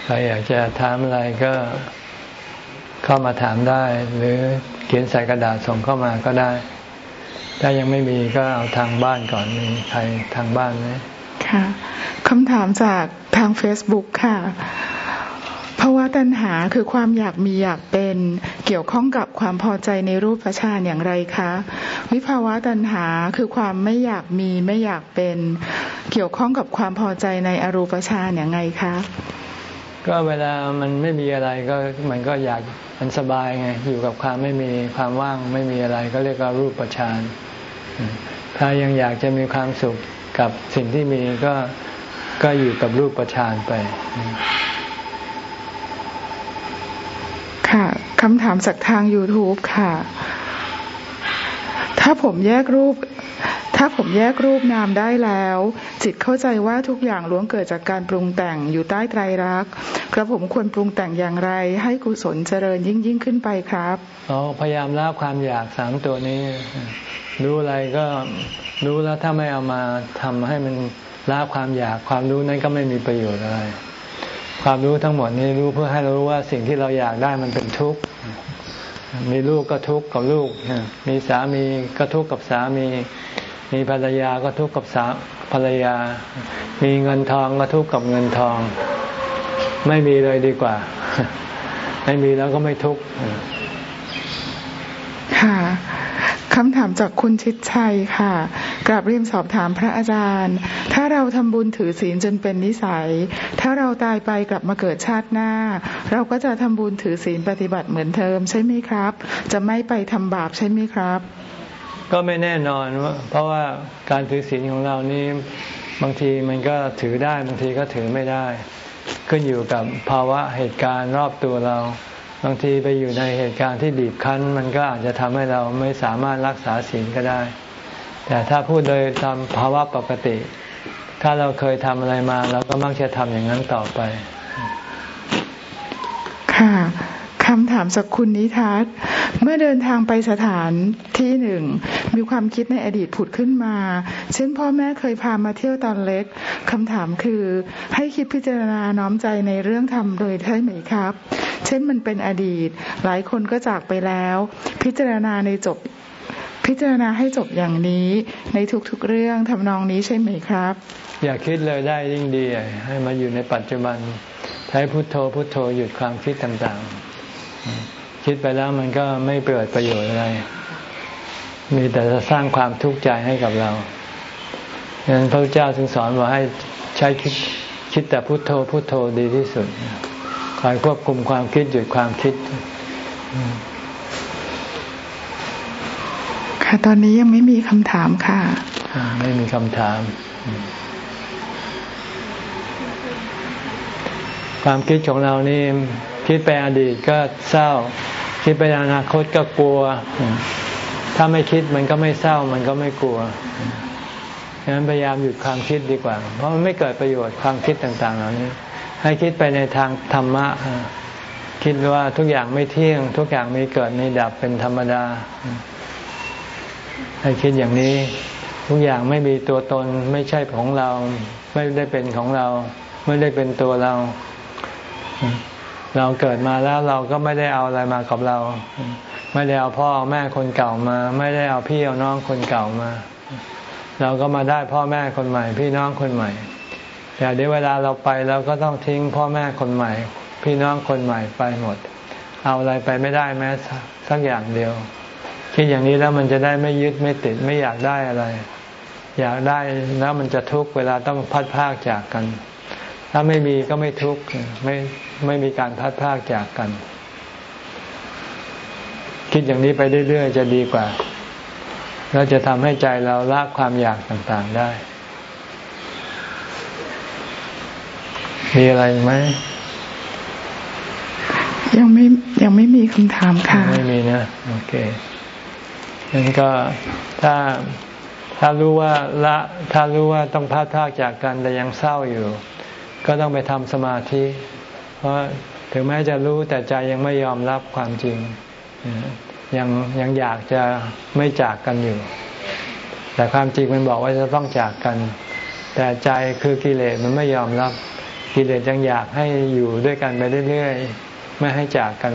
ใครอยากจะถามอะไรก็ เข้ามาถามได้ หรือเขียนใส่กระดาษส่งเข้ามาก็ได้ ถ้ายังไม่มีก็เอาทางบ้านก่อนมีใครทางบ้านไหมค่ะคำถามจากทาง Facebook ค่ะภาวะตัณหาคือความอยากมีอยากเป็นเกี่ยวข้องกับความพอใจในรูปฌานอย่างไรคะ วิภาวะตัณหาคือความไม่อยากมีไม่อยากเป็น เกี่ยวข้องกับความพอใจในอรูปฌานอย่างไรคะ ก็เวลามันไม่มีอะไรก็มันก็อยากมันสบายไงอยู่กับความไม่มีความว่างไม่มีอะไรก็เรียกว่ารูปประชานถ้ายังอยากจะมีความสุขกับสิ่งที่มีก็ก็อยู่กับรูปประชานไป ค่ะคำถามจากทาง YouTube ค่ะ ถ้าผมแยกรูปาผมแยกรูปนามได้แล้ว จิตเข้าใจว่าทุกอย่างล้วนเกิดจากการปรุงแต่งอยู่ใต้ไตรรักษ์กระผมควรปรุงแต่งอย่างไร ให้กุศลเจริญยิ่งยิ่งขึ้นไปครับอ๋อพยายามละความอยากสามตัวนี้ รู้อะไรก็รู้แล้วถ้าไม่เอามาทำให้มันละความอยากความรู้นั้นก็ไม่มีประโยชน์อะไร ความรู้ทั้งหมดนี้รู้เพื่อให้เรารู้ว่าสิ่งที่เราอยากได้มันเป็นทุกข์มีลูกก็ทุกข์กับลูก มีสามีก็ทุกข์กับสามี มีภรรยาก็ทุกข์กับสาภรรยา มีเงินทองก็ทุกข์กับเงินทอง ไม่มีเลยดีกว่า ไม่มีแล้วก็ไม่ทุกข์ค่ะคำถามจากคุณชิดชัยค่ะกราบเรียนสอบถามพระอาจารย์ ถ้าเราทำบุญถือศีลจนเป็นนิสัย ถ้าเราตายไปกลับมาเกิดชาติหน้า เราก็จะทำบุญถือศีลปฏิบัติเหมือนเทอมใช่ไหมครับ จะไม่ไปทำบาปใช่ไหมครับ ก็ไม่แน่นอนว่าเพราะว่าการถือศีลของเรานี่บางทีมันก็ถือได้บางทีก็ถือไม่ได้ ขึ้นอยู่กับภาวะเหตุการณ์รอบตัวเรา บางทีไปอยู่ในเหตุการณ์ที่บีบคั้น มันก็อาจจะทำให้เราไม่สามารถรักษาศีลก็ได้ แต่ถ้าพูดโดยตามภาวะปกติ ถ้าเราเคยทำอะไรมา เราก็มักจะทำอย่างนั้นต่อไป ค่ะ คำถามสักคุณนิทัศเมื่อเดินทางไปสถานที่หนึ่ง มีความคิดในอดีตผุดขึ้นมาเช่นพ่อแม่เคยพามาเที่ยวตอนเล็กคำถามคือ ให้คิดพิจารณาน้อมใจในเรื่องธรรมโดยใช่ไหมครับ เช่นมันเป็นอดีต หลายคนก็จากไปแล้ว พิจารณาในจบพิจารณาให้จบอย่างนี้ในทุกๆเรื่องทำนองนี้ใช่ไหมครับ อย่าคิดเลยได้ยิ่งดีให้มาอยู่ในปัจจุบัน ใช้พุโทโธพุโทโธหยุดความคิดต่างๆ คิดไปแล้วมันก็ไม่เกิดประโยชน์อะไร มีแต่จะสร้างความทุกข์ใจให้กับเราดังนั้นพระเจ้าจึงสอนว่าให้ใช้คิดคิดแต่พุโทโธพุโทโธดีที่สุดคอยควบคุมความคิดหยุดความคิด ค่ะตอนนี้ยังไม่มีคำถามค่ะไม่มีคำถาม ความคิดของเรานี่ คิดไปอดีตก็เศร้า คิดไปอนาคตก็กลัว ถ้าไม่คิดมันก็ไม่เศร้ามันก็ไม่กลัวฉะนั้นพยายามหยุดความคิดดีกว่า เพราะมันไม่เกิดประโยชน์ความคิดต่าง ๆ เหล่านี้ ให้คิดไปในทางธรรมะ คิดว่าทุกอย่างไม่เที่ยง ทุกอย่างมีเกิดมีดับเป็นธรรมดา ให้คิดอย่างนี้ ทุกอย่างไม่มีตัวตนไม่ใช่ของเรา ไม่ได้เป็นของเรา ไม่ได้เป็นตัวเรา เราเกิดมาแล้วเราก็ไม่ได้เอาอะไรมากับเรา ไม่ได้เอาพ่อเอาแม่คนเก่ามา ไม่ได้เอาพี่เอาน้องคนเก่ามา เราก็มาได้พ่อแม่คนใหม่ พี่น้องคนใหม่แต่เดี๋ยวเวลาเราไปเราก็ต้องทิ้งพ่อแม่คนใหม่ พี่น้องคนใหม่ไปหมด เอาอะไรไปไม่ได้แม้สักอย่างเดียวคิดอย่างนี้แล้วมันจะได้ไม่ยึดไม่ติดไม่อยากได้อะไร อยากได้แล้วมันจะทุกข์เวลาต้องพัดพากจากกัน ถ้าไม่มีก็ไม่ทุกข์ไม่ ไม่มีการพัดพากจากกัน คิดอย่างนี้ไปเรื่อยๆจะดีกว่า แล้วจะทำให้ใจเราละความอยากต่างๆได้ มีอะไรไหมยังไม่ยังไม่มีคำถามค่ะ ไม่มีนะ โอเคงั้นก็ถ้าถ้ารู้ว่าละ ถ้ารู้ว่าต้องพัดพากจากกันแต่ยังเศร้าอยู่ ก็ต้องไปทำสมาธิเพ ราะถึงแม้จะรู้แต่ใจยังไม่ยอมรับความจริง ยังยังอยากจะไม่จากกันอยู่ แต่ความจริงมันบอกว่าจะต้องจากกัน แต่ใจคือกิเลสมันไม่ยอมรับ กิเลสยังอยากให้อยู่ด้วยกันไปเรื่อยๆไม่ให้จากกัน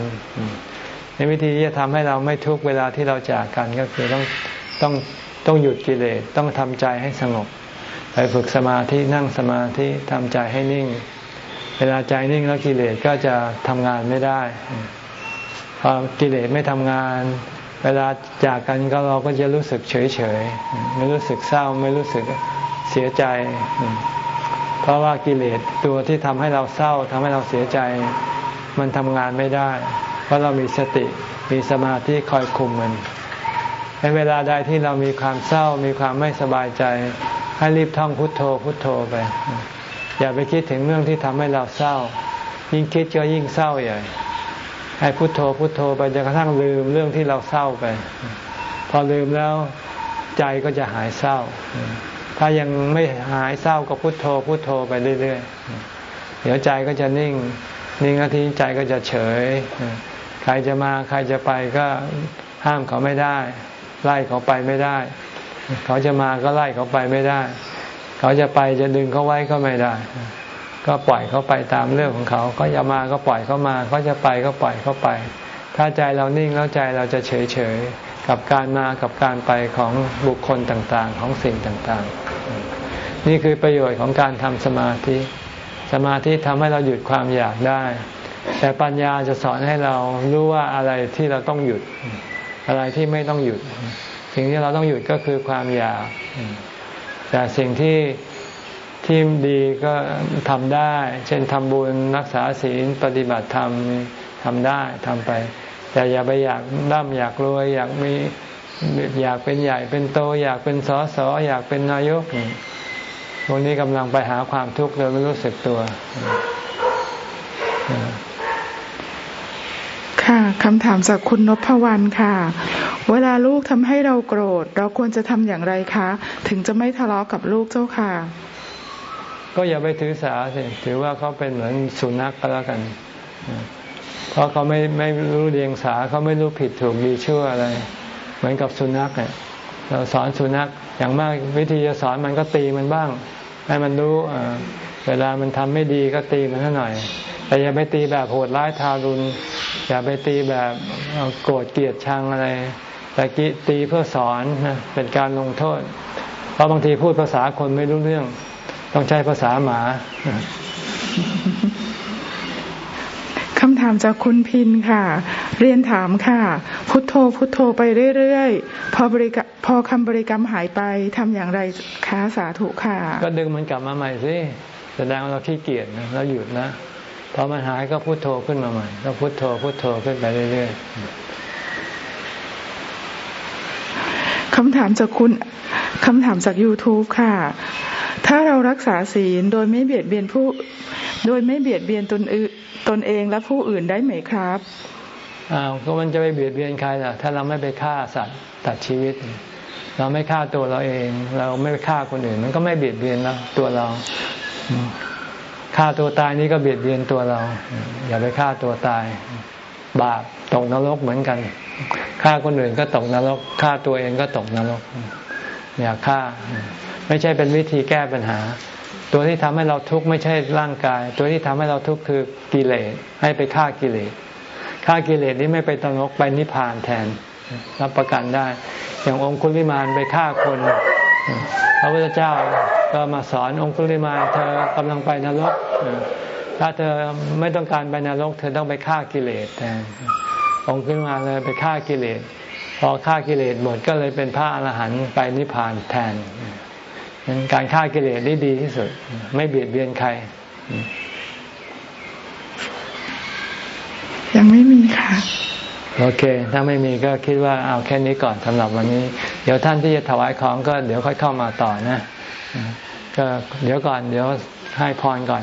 ในวิธีที่จะทำให้เราไม่ทุกเวลาที่เราจากกันก็คือต้องต้องต้องหยุดกิเลสต้องทำใจให้สงบ ไปฝึกสมาธินั่งสมาธิทำใจให้นิ่ง เวลาใจนิ่งแล้วกิเลสก็จะทำงานไม่ได้พอกิเลสไม่ทำงาน เวลาจากกันก็เราก็จะรู้สึกเฉยเฉยไม่รู้สึกเศร้าไม่รู้สึกเสียใจ เพราะว่ากิเลสตัวที่ทำให้เราเศร้าทำให้เราเสียใจ มันทำงานไม่ได้ เพราะเรามีสติมีสมาธิคอยคุมมันในเวลาใดที่เรามีความเศร้ามีความไม่สบายใจ ให้รีบท่องพุทโธพุทโธไป อย่าไปคิดถึงเรื่องที่ทำให้เราเศร้า ยิ่งคิดก็ยิ่งเศร้าใหญ่ให้พุทโธพุทโธไปจนกระทั่งลืมเรื่องที่เราเศร้าไป พอลืมแล้วใจก็จะหายเศร้า ถ้ายังไม่หายเศร้าก็พุทโธพุทโธไปเรื่อยๆ เดี๋ยวใจก็จะนิ่ง นิ่งนาทีใจก็จะเฉย ใครจะมาใครจะไปก็ห้ามเขาไม่ได้ ไล่เขาไปไม่ได้ เขาจะมาก็ไล่เขาไปไม่ได้ เขาจะไปจะดึงเขาไว้ก็ไม่ได้ ก็ปล่อยเขาไปตามเรื่องของเขาเขาจะมาก็ปล่อยเขามาเขาจะไปก็ปล่อยเขาไป ถ้าใจเรานิ่งแล้วใจเราจะเฉยเฉยกับการมากับการไปของบุคคลต่างๆ ของสิ่งต่างๆ นี่คือประโยชน์ของการทำสมาธิ สมาธิทำให้เราหยุดความอยากได้ แต่ปัญญาจะสอนให้เรารู้ว่าอะไรที่เราต้องหยุด อะไรที่ไม่ต้องหยุด สิ่งที่เราต้องหยุดก็คือความอยาก แต่สิ่งที่ที่ดีก็ทำได้ เช่นทำบุญรักษาศีลปฏิบัติธรรมทำได้ทำไป แต่อย่าไปอยากร่ำอยากรวยอยากมีอยากเป็นใหญ่เป็นโต อยากเป็นสอสออยากเป็นนายกพวกนี้กำลังไปหาความทุกข์โดยไม่รู้สึกตัว ค่ะคำถามจากคุณนพวรรณค่ะ เวลาลูกทำให้เราโกรธ เราควรจะทำอย่างไรคะ ถึงจะไม่ทะเลาะกับลูกเจ้าค่ะ ก็อย่าไปถือสาสิถือว่าเขาเป็นเหมือนสุนัขก็แล้วกัน เพราะเขาไม่ไม่รู้เรียงสาเขาไม่รู้ผิดถูกดีชั่วอะไร เหมือนกับสุนัขเนี่ยเราสอนสุนัขอย่างมากวิธีจะสอนมันก็ตีมันบ้าง ให้มันรู้เวลามันทำไม่ดีก็ตีมันหน่อย แต่อย่าไปตีแบบโหดร้ายทารุณอย่าไปตีแบบโกรธเกลียดชังอะไร แต่กีตีเพื่อสอนนะเป็นการลงโทษ เพราะบางทีพูดภาษาคนไม่รู้เรื่อง ต้องใช้ภาษาหมาคำถามจากคุณพินค่ะ เรียนถามค่ะ พุทโธพุทโธไปเรื่อยๆ พอบริกรพอคำบริกรรมหายไปทำอย่างไรคะสาธุค่ะ ก็ดึงมันกลับมาใหม่สิแสดงว่าเราขี้เกียจนะเราหยุดนะพอมันหายก็พุทโธขึ้นมาใหม่ก็พุทโธพุทโธขึ้นไปเรื่อยๆ คำถามจากคุณคำถามจาก YouTube ค่ะ ถ้าเรารักษาศีลโดยไม่เบียดเบียนผู้ โดยไม่เบียดเบียนตนอื่นตนเองและผู้อื่นได้ไหมครับอ้าวก็มันจะไปเบียดเบียนใครล่ะ ถ้าเราไม่ไปฆ่าสัตว์ตัดชีวิต เราไม่ฆ่าตัวเราเอง เราไม่ไปฆ่าคนอื่น มันก็ไม่เบียดเบียนแล้วตัวเราฆ่าตัวตายนี่ก็เบียดเบียนตัวเรา อย่าไปฆ่าตัวตาย บาป ตกนรกเหมือนกันฆ่าคนอื่นก็ตกนรกฆ่าตัวเองก็ตกนรกอย่าฆ่า ไม่ใช่เป็นวิธีแก้ปัญหา ตัวที่ทำให้เราทุกข์ไม่ใช่ร่างกาย ตัวที่ทำให้เราทุกข์คือกิเลสให้ไปฆ่ากิเลสฆ่ากิเลสนี้ไม่ไปตนกไปนิพพานแทน รับประกันได้ อย่างองคุลิมานไปฆ่าคนพระพุทธเจ้าก็มาสอนองคุลิมานเธอกำลังไปนรกถ้าเธอไม่ต้องการไปนรก เธอต้องไปฆ่ากิเลสแทน องคุลิมานเลยไปฆ่ากิเลสพอฆ่ากิเลสหมดก็เลยเป็นพระอรหันต์ไปนิพพานแทนการฆ่ากิเลสได้ดีที่สุด ไม่เบียดเบียนใคร ยังไม่มีค่ะโอเค ถ้าไม่มีก็คิดว่าเอาแค่นี้ก่อนสำหรับวันนี้ เดี๋ยวท่านที่จะถวายของก็เดี๋ยวค่อยเข้ามาต่อนะ ก็เดี๋ยวก่อน เดี๋ยวให้พรก่อน